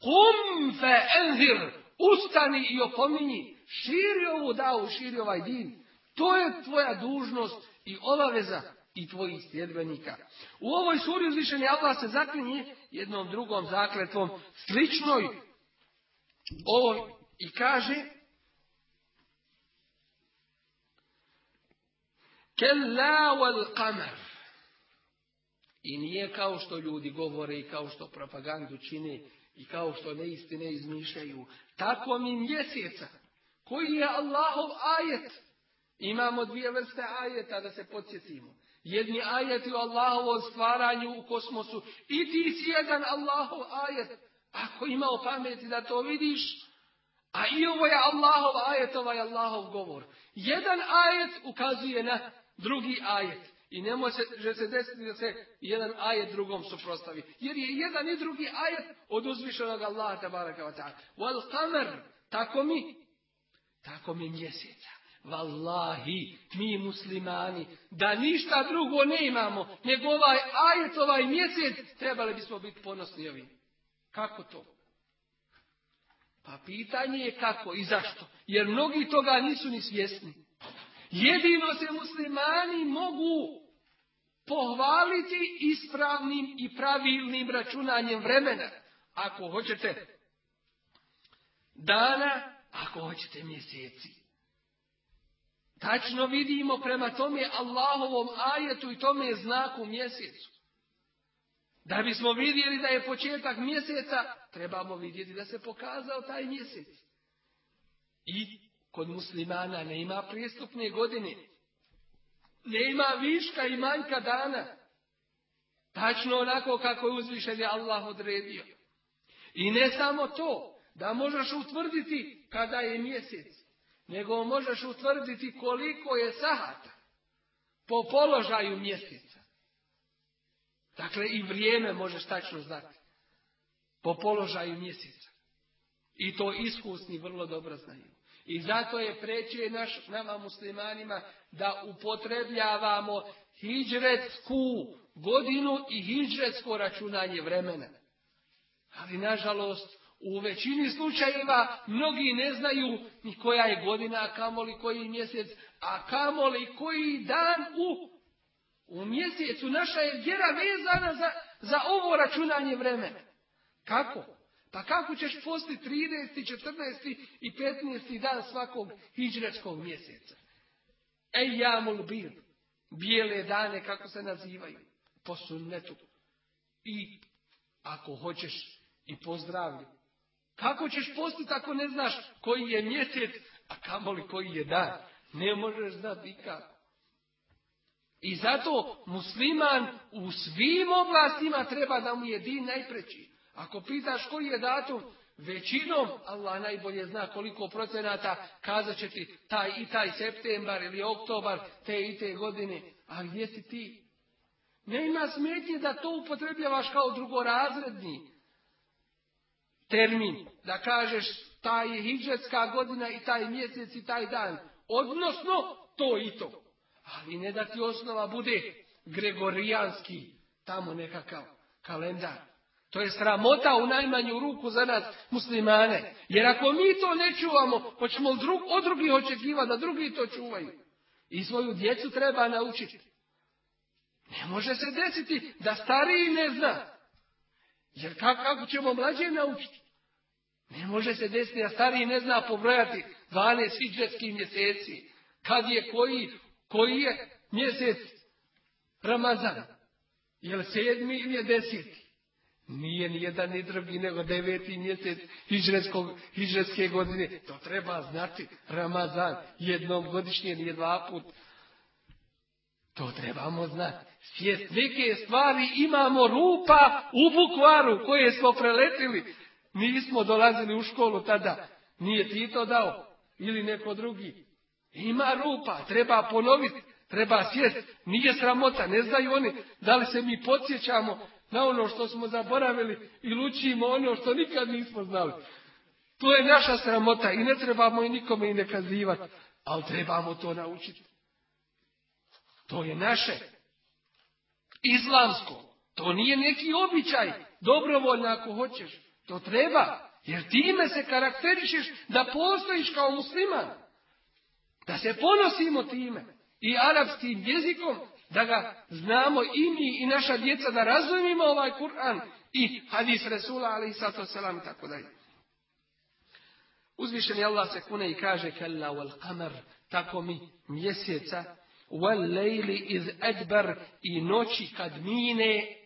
Kum fe enzir. Ustani i opominji. Širi ovu davu, širi ovaj din. To je tvoja dužnost i obaveza i tvojih sljedbenika. U ovoj suri uzvišeni Allah se zaklinje jednom drugom zakletvom sličnoj ovo i kaže Kella wal kamer. I nije kao što ljudi govore i kao što propagandu čine i kao što neistine izmišljaju. Tako mi mjeseca koji je Allahov ajet. Imamo dvije vrste ajeta da se podsjetimo. Jedni ajeti o Allahovom stvaranju u kosmosu. I ti si jedan Allahov ajet. Ako imao pameti da to vidiš, a i ovo je Allahov ajet, ovaj Allahov govor. Jedan ajet ukazuje na drugi ajet. I ne može se desiti da se jedan ajet drugom suprostavi. Jer je jedan i drugi ajet od uzvišenog Allaha tabaraka wa ta'ala. Wal kamer, tako mi, tako mi mjeseca. Wallahi, mi muslimani, da ništa drugo ne imamo, nego ovaj ajet, ovaj mjesec, trebali bismo biti ponosni ovim. Kako to? Pa pitanje je kako i zašto. Jer mnogi toga nisu ni svjesni. Jedino se muslimani mogu pohvaliti ispravnim i pravilnim računanjem vremena. Ako hoćete dana, ako hoćete mjeseci. Tačno vidimo prema tome Allahovom ajetu i tome znaku mjesecu. Da bismo vidjeli da je početak mjeseca, trebamo vidjeti da se pokazao taj mjesec. I kod muslimana ne ima prijestupne godine. Ne ima viška i manjka dana. Tačno onako kako je uzvišen je Allah odredio. I ne samo to, da možeš utvrditi kada je mjesec, nego možeš utvrditi koliko je sahata po položaju mjeseca. Dakle, i vrijeme možeš tačno znati. Po položaju mjeseca. I to iskusni vrlo dobro znaju. I zato je preče naš, nama muslimanima da upotrebljavamo hijđretsku godinu i hijđretsko računanje vremena. Ali nažalost u većini slučajeva mnogi ne znaju ni koja je godina, a kamoli koji mjesec, a kamoli koji dan u, u mjesecu. Naša je vjera vezana za, za ovo računanje vremena. Kako? Pa kako ćeš postiti 30. 14. i 15. dan svakog hijđretskog mjeseca? Ej jamul bir. Bijele dane, kako se nazivaju. Po sunnetu. I ako hoćeš i pozdravlju. Kako ćeš postiti ako ne znaš koji je mjesec, a kamoli koji je dan? Ne možeš znati nikako. I zato musliman u svim oblastima treba da mu je din najpreći. Ako pitaš koji je datum, većinom Allah najbolje zna koliko procenata kazat će ti taj i taj septembar ili oktobar te i te godine. A gdje si ti? Ne ima smetnje da to upotrebljavaš kao drugorazredni termin. Da kažeš taj je hidžetska godina i taj mjesec i taj dan. Odnosno to i to. Ali ne da ti osnova bude gregorijanski tamo nekakav kalendar. To je sramota u najmanju ruku za nas muslimane. Jer ako mi to ne čuvamo, hoćemo od drugih očekivati da drugi to čuvaju. I svoju djecu treba naučiti. Ne može se desiti da stariji ne zna. Jer kako, ćemo mlađe naučiti? Ne može se desiti da stariji ne zna pobrojati 12 hidžetskih mjeseci. Kad je koji, koji je mjesec Ramazan? Je li sedmi ili je deseti? Nije ni jedan ni drugi, nego deveti mjesec hiđretske godine. To treba znati. Ramazan, jednom godišnje, nije dva put. To trebamo znati. Svijest neke stvari imamo rupa u bukvaru koje smo preletili. Nismo dolazili u školu tada. Nije ti to dao. Ili neko drugi. Ima rupa. Treba ponoviti Treba sjest. Nije sramota. Ne znaju oni da li se mi podsjećamo na ono što smo zaboravili i lučimo ono što nikad nismo znali. To je naša sramota i ne trebamo i nikome i ne kazivati. Ali trebamo to naučiti. To je naše. Islamsko. To nije neki običaj. Dobrovoljno ako hoćeš. To treba. Jer time se karakterišeš da postojiš kao musliman. Da se ponosimo time. I arapskim jezikom. Da ga znamo i mi i naša djeca da razumimo ovaj Kur'an. I hadis Resula ali i sato selam i tako dalje. Uzvišeni Allah se kune i kaže kalla wal qamar, tako mi mjeseca, wal lejli iz adbar i noći kad mine,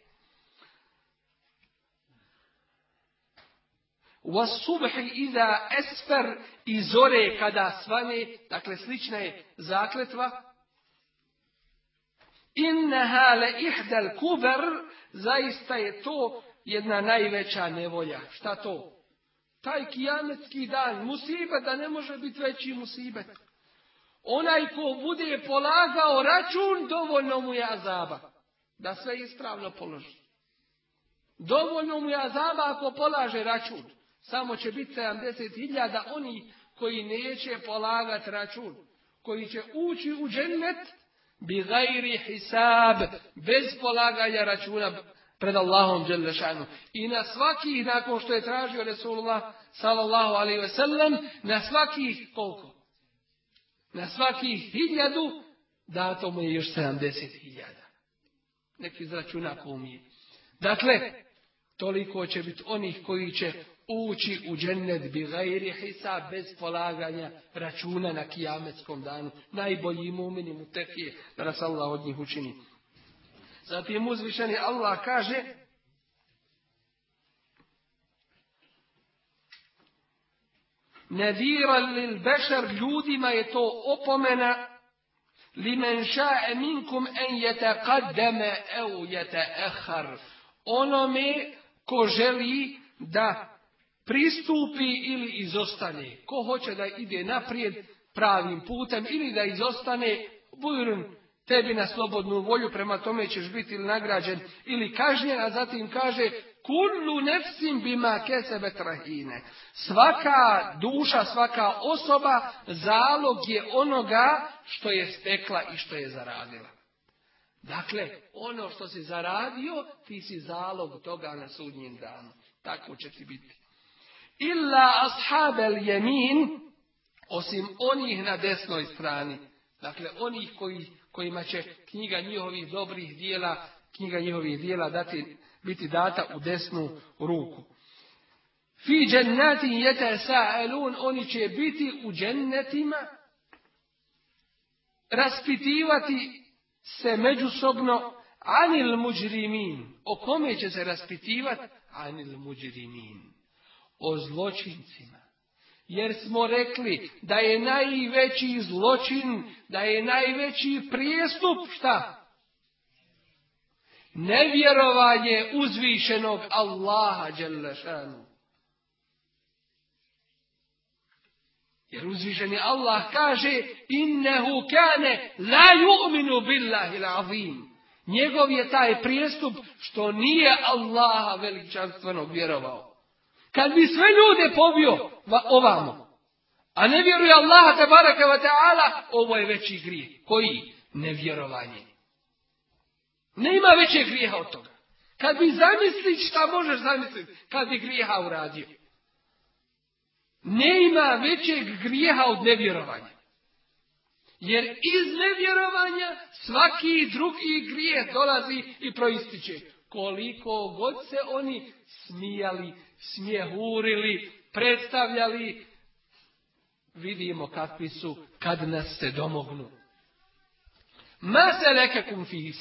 subhi iza esfer i zore kada svane, dakle slična je zakletva. Inneha le ihdal kuber, zaista je to jedna najveća nevolja. Šta to? Taj kijametski dan, musibet, da ne može biti veći musibet. Onaj ko bude polagao račun, dovoljno mu je azaba. Da sve ispravno položi. Dovoljno mu je azaba ako polaže račun. Samo će biti 70.000 oni koji neće polagati račun. Koji će ući u džennet bi gajri hisab, bez polaganja računa pred Allahom Đelešanu. I na svaki, nakon što je tražio Resulullah sallallahu alaihi ve sellem, na svakih koliko? Na svakih hiljadu, dato mu je još 70 hiljada. Neki izračuna umije. Dakle, toliko će biti onih koji će ući u džennet bi gajri hisa bez polaganja računa na kijametskom danu. Najbolji mumini mu tekije da nas Allah od njih učini. Zatim uzvišeni Allah kaže Nedira lil bešar ljudima je to opomena limen ša'e minkum en jete kaddeme eu jete ehar. Onome ko želi da pristupi ili izostane. Ko hoće da ide naprijed pravim putem ili da izostane, bujrun tebi na slobodnu volju, prema tome ćeš biti ili nagrađen ili kažnjen, a zatim kaže kullu nefsim bima kesebe trahine. Svaka duša, svaka osoba zalog je onoga što je stekla i što je zaradila. Dakle, ono što si zaradio, ti si zalog toga na sudnjem danu. Tako će ti biti. Illa ashabel jemin, osim onih na desnoj strani. Dakle, onih koji, kojima će knjiga njihovih dobrih dijela, knjiga njihovih dijela dati, biti data u desnu ruku. Fi džennatin jete sa'elun, oni će biti u džennetima, raspitivati se međusobno anil muđrimin. O kome će se raspitivati? Anil muđrimin o zločincima. Jer smo rekli da je najveći zločin, da je najveći prijestup, šta? Nevjerovanje uzvišenog Allaha Đelešanu. Jer uzvišeni Allah kaže innehu kane la ju'minu billahi l'azim. Njegov je taj prijestup što nije Allaha veličanstvenog vjerovao. Kad bi sve ljude pobio ovamo, a ne vjeruje Allaha te baraka ta'ala, ovo je veći grijeh. Koji? Nevjerovanje. Nema većeg grijeha od toga. Kad bi zamisliti šta možeš zamisliti, kad bi grijeha uradio. Ne ima većeg grijeha od nevjerovanja. Jer iz nevjerovanja svaki drugi grijeh dolazi i proističe. Koliko god se oni smijali, smjehurili, predstavljali, vidimo kakvi su kad nas se domognu. Ma se nekakum fi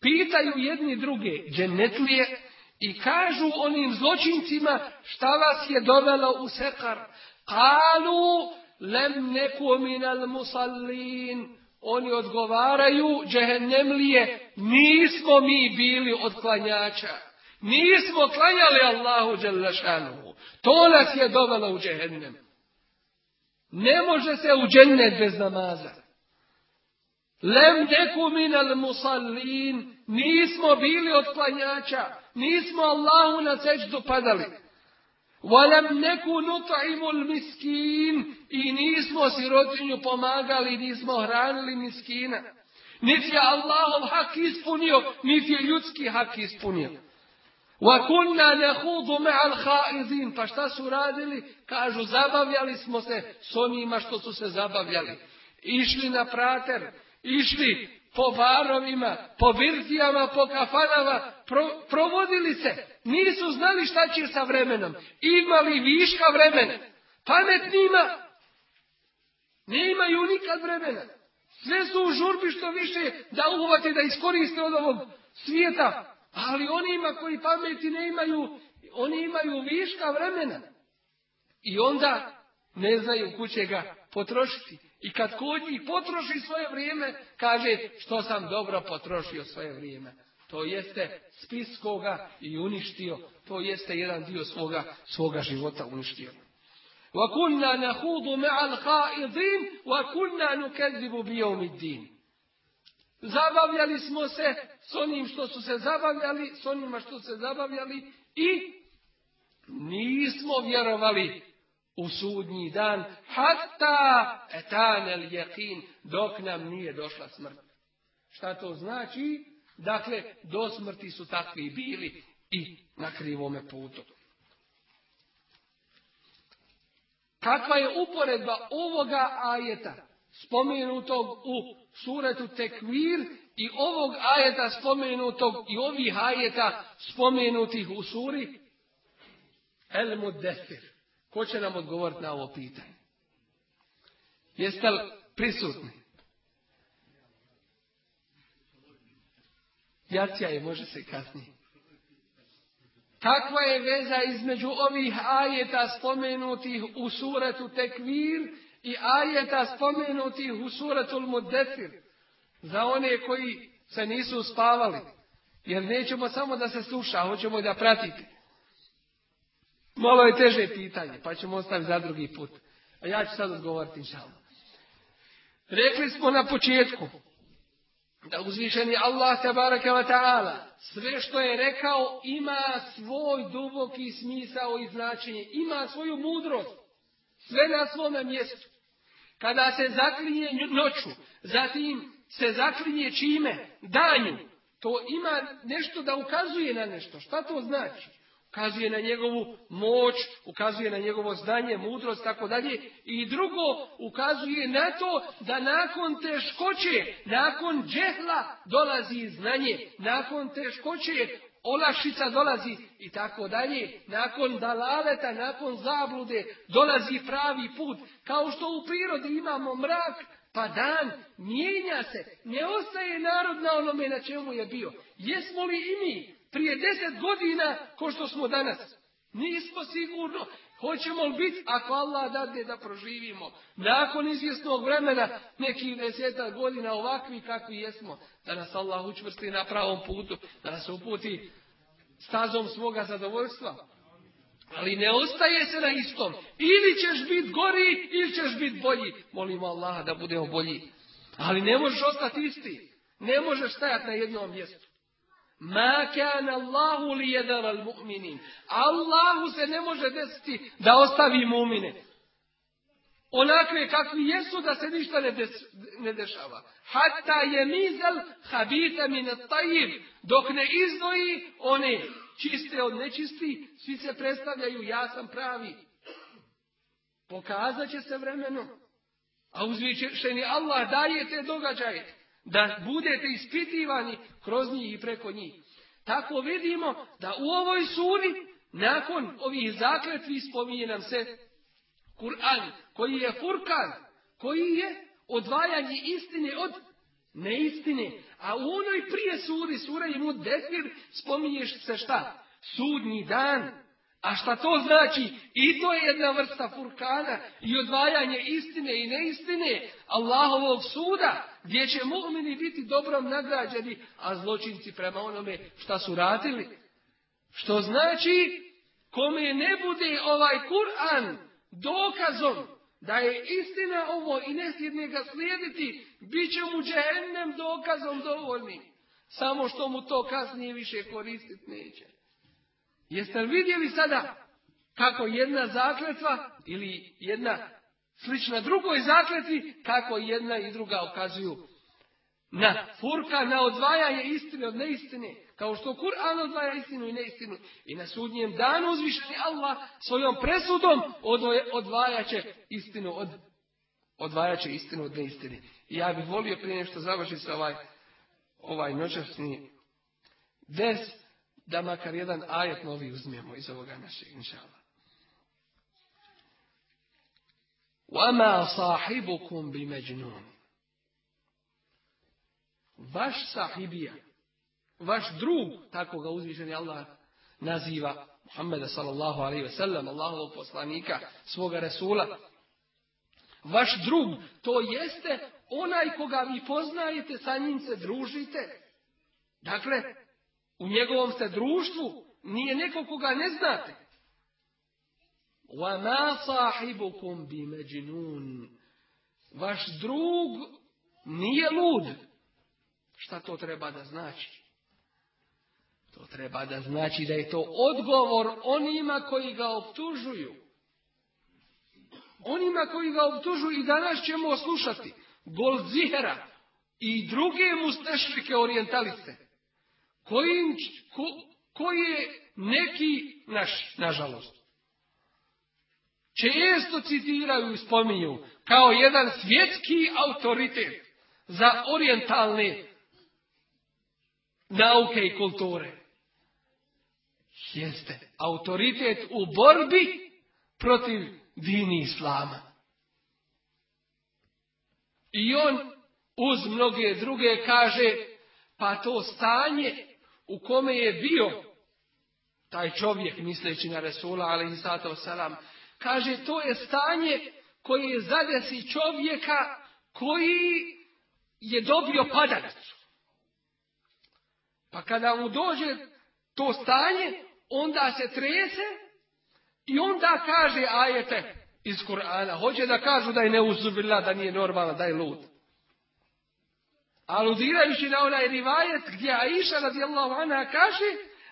Pitaju jedni druge dženetlije i kažu onim zločincima šta vas je dovelo u sekar. Kalu lem neku minal musallin. Oni odgovaraju džehennemlije, nismo mi bili od klanjača. Nismo klanjali Allahu Đelešanuhu. To nas je dovelo u džehennem. Ne može se u džennet bez namaza. Lem neku minal musallin, nismo bili od klanjača, nismo Allahu na seđu padali. Valem neku nut'imul miskin i nismo sirotinju pomagali, nismo hranili miskina. Niti je Allahov hak ispunio, niti je ljudski hak ispunio. Kunna nehudu me'al haidin. Pa šta su radili? Kažu, zabavljali smo se s onima što su se zabavljali. Išli na prater, išli po barovima, po birtijama, po kafanama, provodili se. Nisu znali šta će sa vremenom. Imali viška vremena. Pametnima ne imaju nikad vremena. Sve su u žurbi što više da uhvate, da iskoriste od ovog svijeta. Ali onima koji pameti ne imaju, oni imaju viška vremena. I onda ne znaju kuće ga potrošiti. I kad kod njih potroši svoje vrijeme, kaže što sam dobro potrošio svoje vrijeme. To jeste spis koga i uništio. To jeste jedan dio svoga, svoga života uništio. وَكُنَّا نَخُوضُ مَعَ الْخَائِضِينَ وَكُنَّا نُكَذِّبُ بِيَوْمِ الدِّينِ Zabavljali smo se s onim što su se zabavljali, s onima što se zabavljali i nismo vjerovali u sudnji dan, hatta etanel jekin, dok nam nije došla smrt. Šta to znači? Dakle, do smrti su takvi bili i na krivome putu. Kakva je uporedba ovoga ajeta, spomenutog u suretu Tekvir i ovog ajeta spomenutog i ovih ajeta spomenutih u suri El Muddesir. Ko će nam odgovoriti na ovo pitanje? Jeste li prisutni? Jacija je, može se kasnije. Kakva je veza između ovih ajeta spomenutih u suretu Tekvir i ajeta spomenutih u suretu Muddesir? Za one koji se nisu spavali. Jer nećemo samo da se sluša, hoćemo da pratite. Malo je teže pitanje, pa ćemo ostaviti za drugi put. A ja ću sad odgovoriti, inšalno. Rekli smo na početku da uzvišeni Allah tabaraka wa ta'ala sve što je rekao ima svoj duboki smisao i značenje, ima svoju mudrost, sve na svome mjestu. Kada se zaklinje noću, zatim se zaklinje čime? Danju. To ima nešto da ukazuje na nešto. Šta to znači? ukazuje na njegovu moć, ukazuje na njegovo znanje, mudrost, tako dalje. I drugo, ukazuje na to da nakon teškoće, nakon džehla dolazi znanje, nakon teškoće olašica dolazi i tako dalje. Nakon dalaleta, nakon zablude dolazi pravi put. Kao što u prirodi imamo mrak, pa dan mijenja se. Ne ostaje narod na onome na čemu je bio. Jesmo li i mi prije deset godina ko što smo danas. Nismo sigurno. Hoćemo li biti, ako Allah dade da proživimo, nakon izvjesnog vremena, nekih desetak godina ovakvi kakvi jesmo, da nas Allah učvrsti na pravom putu, da nas uputi stazom svoga zadovoljstva. Ali ne ostaje se na istom. Ili ćeš biti gori, ili ćeš biti bolji. Molimo Allaha da budemo bolji. Ali ne možeš ostati isti. Ne možeš stajati na jednom mjestu. Ma kana Allahu li al mu'minin. Allahu se ne može desiti da ostavi mu'mine. Onakve kakvi jesu da se ništa ne, des, ne dešava. Hatta je mizel habita min tajib. Dok ne izdvoji one čiste od nečisti, svi se predstavljaju ja sam pravi. Pokazat će se vremeno. A uzvišeni Allah daje te događaje da budete ispitivani kroz njih i preko njih. Tako vidimo da u ovoj suri, nakon ovih zakletvi, spominje nam se Kur'an, koji je furkan, koji je odvajanje istine od neistine. A u onoj prije suri, sura i mud desir, spominješ se šta? Sudnji dan. A šta to znači? I to je jedna vrsta furkana i odvajanje istine i neistine Allahovog suda, gdje će mu'mini biti dobrom nagrađeni, a zločinci prema onome šta su radili. Što znači, kome ne bude ovaj Kur'an dokazom da je istina ovo i ne sjedne ga slijediti, bit će mu džehennem dokazom dovoljnim. Samo što mu to kasnije više koristiti neće. Jeste li vidjeli sada kako jedna zakletva ili jedna slična drugoj zakletvi, kako jedna i druga ukazuju na furka, na odvajanje istine od neistine, kao što Kur'an odvaja istinu i neistinu. I na sudnjem danu uzvišeni Allah svojom presudom odvajat će istinu od odvajat će istinu od neistine. I ja bih volio prije nešto završiti sa ovaj, ovaj noćasni des, da makar jedan ajet novi uzmijemo iz ovoga našeg, inšala. وَمَا صَاحِبُكُمْ بِمَجْنُونَ Vaš sahibija, vaš drug, tako ga uzvišeni Allah naziva Muhammeda sallallahu alaihi ve sellem, Allahovog poslanika, svoga Resula. Vaš drug, to jeste onaj koga vi poznajete, sa njim se družite. Dakle, u njegovom ste društvu, nije neko koga ne znate. وَمَا صَاحِبُكُمْ بِمَجْنُونَ Vaš drug nije lud. Šta to treba da znači? To treba da znači da je to odgovor onima koji ga optužuju. Onima koji ga optužuju i danas ćemo slušati Goldzihera i druge mustešrike orientaliste. Koji, ko, koji je neki naš, nažalost, često citiraju i spominju kao jedan svjetski autoritet za orientalne nauke i kulture. Jeste autoritet u borbi protiv dini islama. I on uz mnoge druge kaže, pa to stanje u kome je bio taj čovjek, misleći na Resula, ali i sato salam, Kaže, to je stanje koje zadesi čovjeka koji je dobio padalicu. Pa kada mu dođe to stanje, onda se trese i onda kaže ajete iz Kur'ana. Hoće da kažu da je neuzubila, da nije normalna, da je lud. Aludirajući na onaj rivajet gdje Aisha radijallahu anha kaže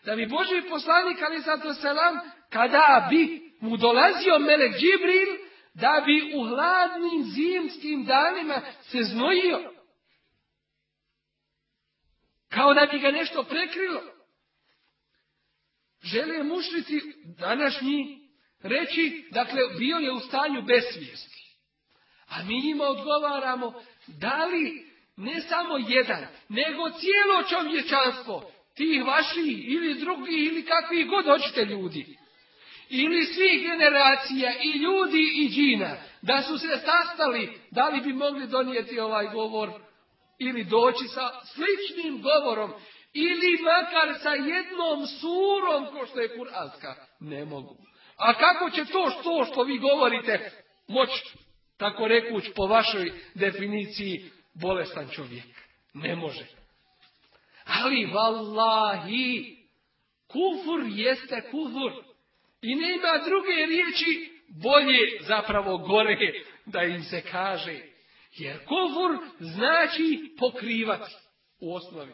da bi Boži poslanik ali zato selam kada bi mu dolazio Melek Džibril da bi u hladnim zimskim danima se znojio. Kao da bi ga nešto prekrilo. Žele mušnici današnji reći, dakle, bio je u stanju besvijesti. A mi njima odgovaramo, da li ne samo jedan, nego cijelo čovječanstvo, tih vaših ili drugih ili kakvih god hoćete ljudi, ili svih generacija i ljudi i džina, da su se sastali, da li bi mogli donijeti ovaj govor ili doći sa sličnim govorom ili makar sa jednom surom ko što je kuranska. Ne mogu. A kako će to što, što vi govorite moći, tako rekuć po vašoj definiciji, bolestan čovjek? Ne može. Ali vallahi, kufur jeste kufur. I nema druge riječi bolje, zapravo gore, da im se kaže. Jer kufur znači pokrivati u osnovi.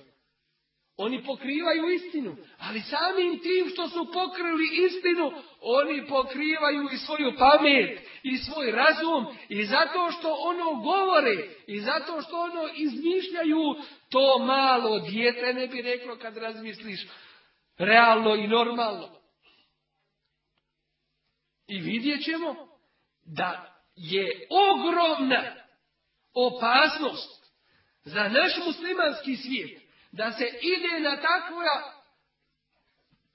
Oni pokrivaju istinu, ali samim tim što su pokrili istinu, oni pokrivaju i svoju pamet, i svoj razum, i zato što ono govore, i zato što ono izmišljaju, to malo dijete ne bi reklo kad razmisliš realno i normalno. I vidjet ćemo da je ogromna opasnost za naš muslimanski svijet da se ide na takva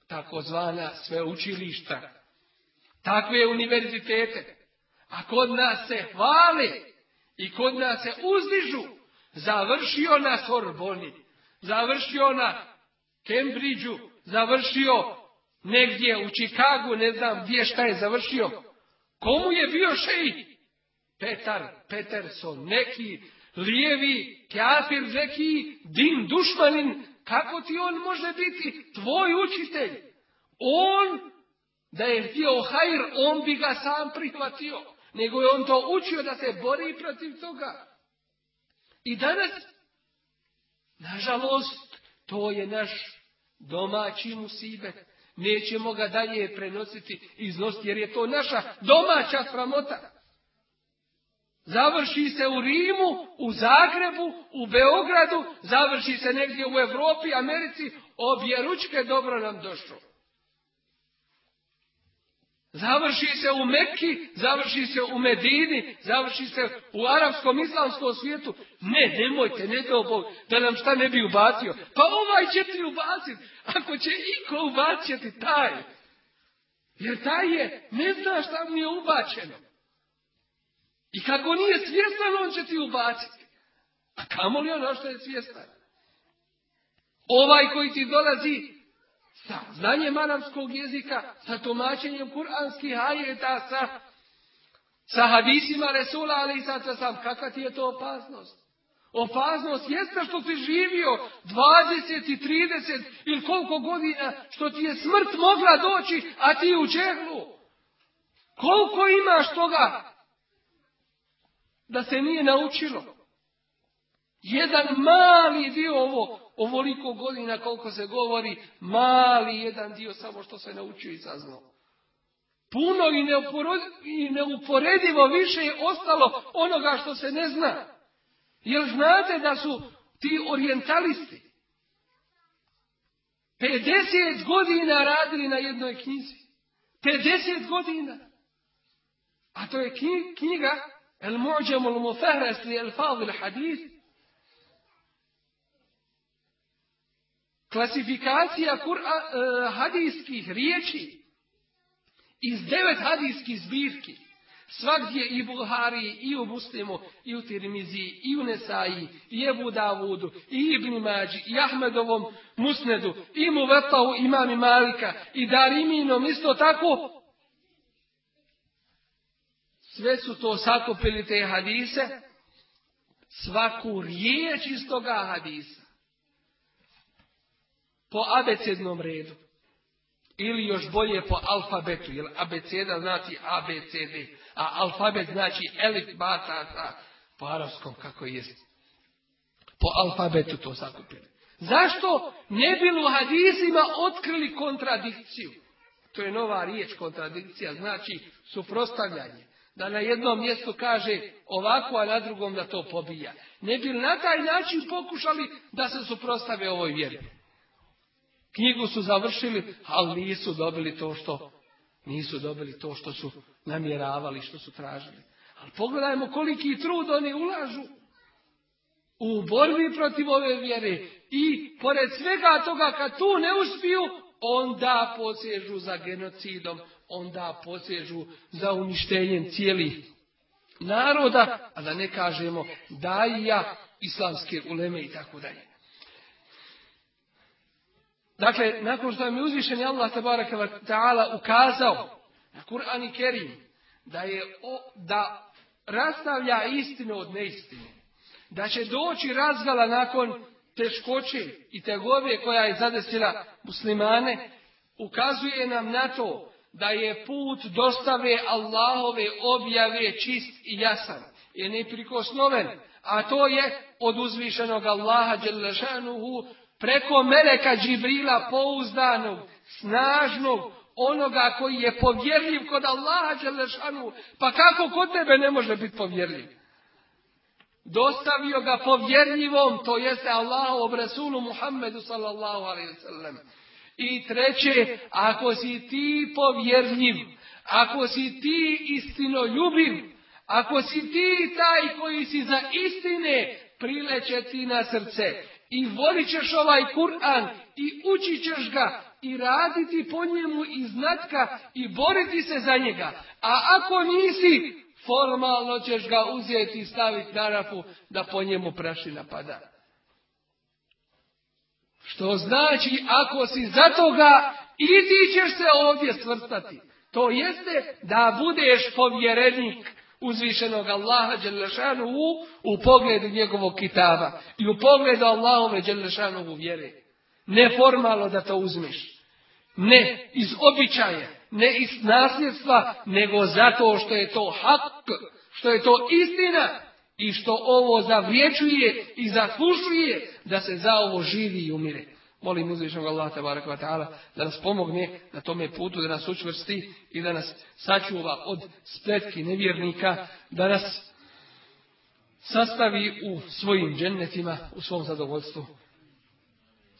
takozvana sveučilišta, takve univerzitete, a kod nas se hvale i kod nas se uzdižu, završio na Sorboni, završio na Cambridgeu, završio negdje u Čikagu, ne znam gdje šta je završio. Komu je bio šejih? Petar Peterson, neki lijevi kafir, neki din dušmanin. Kako ti on može biti tvoj učitelj? On, da je htio hajr, on bi ga sam prihvatio. nego je on to učio da se bori protiv toga. I danas, nažalost, to je naš domaći musibet. Nećemo ga dalje prenositi iznositi, jer je to naša domaća sramota. Završi se u Rimu, u Zagrebu, u Beogradu, završi se negdje u Europi, Americi, obje ručke dobro nam došlo. Završi se u Mekki, završi se u Medini, završi se u arapskom islamskom svijetu. Ne, nemojte, ne to Bog, da nam šta ne bi ubacio. Pa ovaj će ti ubaciti, ako će iko ubaciti taj. Jer taj je, ne zna šta mu je ubačeno. I kako nije svjestan, on će ti ubaciti. A kamo li ono što je svjestan? Ovaj koji ti dolazi sa znanjem arapskog jezika, sa tumačenjem kuranskih ajeta, sa, sa hadisima Resula, ali i sad sam, kakva ti je to opasnost? Opasnost jeste što si živio 20 i 30 ili koliko godina što ti je smrt mogla doći, a ti u čehlu. Koliko imaš toga da se nije naučilo. Jedan mali dio ovo, ovoliko godina koliko se govori, mali jedan dio samo što se naučio i saznao. Puno i neuporedivo više je ostalo onoga što se ne zna. Jer znate da su ti orientalisti 50 godina radili na jednoj knjizi. 50 godina. A to je knjiga El Mođemul Mufahrasli El Favil al-Fadil hadith klasifikacija Kur'a, uh, hadijskih riječi iz devet hadijskih zbirki. Svakdje i Buhari, i u Muslimu, i u Tirmizi, i u Nesaji, i Ebu Davudu, i Ibn Mađi, i Ahmedovom Musnedu, i mu Vetahu imami Malika, i Dariminom isto tako sve su to sakupili te hadise, svaku riječ iz toga hadisa. Po abecednom redu. Ili još bolje po alfabetu, jer abeceda znači ABCD, a alfabet znači elif, bata, po arabskom kako jest. Po alfabetu to sakupili. Zašto ne bi u hadisima otkrili kontradikciju? To je nova riječ kontradikcija, znači suprostavljanje da na jednom mjestu kaže ovako, a na drugom da to pobija. Ne bi na taj način pokušali da se suprostave ovoj vjeri. Knjigu su završili, ali nisu dobili to što nisu dobili to što su namjeravali, što su tražili. Ali pogledajmo koliki trud oni ulažu u borbi protiv ove vjere. I pored svega toga kad tu ne uspiju, onda posježu za genocidom, onda posježu za uništenjem cijelih naroda, a da ne kažemo ja islamske uleme i tako dalje. Dakle, nakon što nam je uzvišen Allah ta'ala ukazao na Kur'an i Kerim da je o, da rastavlja istinu od neistine, da će doći razgala nakon teškoće i tegove koja je zadesila muslimane, ukazuje nam na to da je put dostave Allahove objave čist i jasan. Je neprikosnoven. A to je od uzvišenog Allaha Đelešanuhu preko Meleka Džibrila pouzdanog, snažnog, onoga koji je povjerljiv kod Allaha Đelešanuhu. Pa kako kod tebe ne može biti povjerljiv? Dostavio ga povjerljivom, to jeste Allahu Rasulu Muhammedu sallallahu alaihi sallam. I treće, ako si ti povjerljiv, ako si ti istinoljubiv, ako si ti taj koji si za istine, prileće ti na srce. I volit ćeš ovaj Kur'an i učit ćeš ga i raditi po njemu iznatka i boriti se za njega. A ako nisi, formalno ćeš ga uzeti i staviti na rafu da po njemu prašina pada. Što znači, ako si za toga, i ti ćeš se ovdje svrstati. To jeste da budeš povjerenik uzvišenog Allaha Đelešanu u, pogledu njegovog kitaba i u pogledu Allahove Đelešanu u vjere. Ne formalno da to uzmeš. Ne iz običaja, ne iz nasljedstva, nego zato što je to hak, što je to istina i što ovo zavriječuje i zaslušuje da se za ovo živi i umire. Molim uzvišnog Allah ta'ala da nas pomogne na tome putu, da nas učvrsti i da nas sačuva od spletki nevjernika, da nas sastavi u svojim džennetima, u svom zadovoljstvu.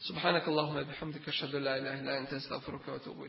Subhanakallahumma bihamdika, šadu la ilaha anta astaghfiruka wa atubu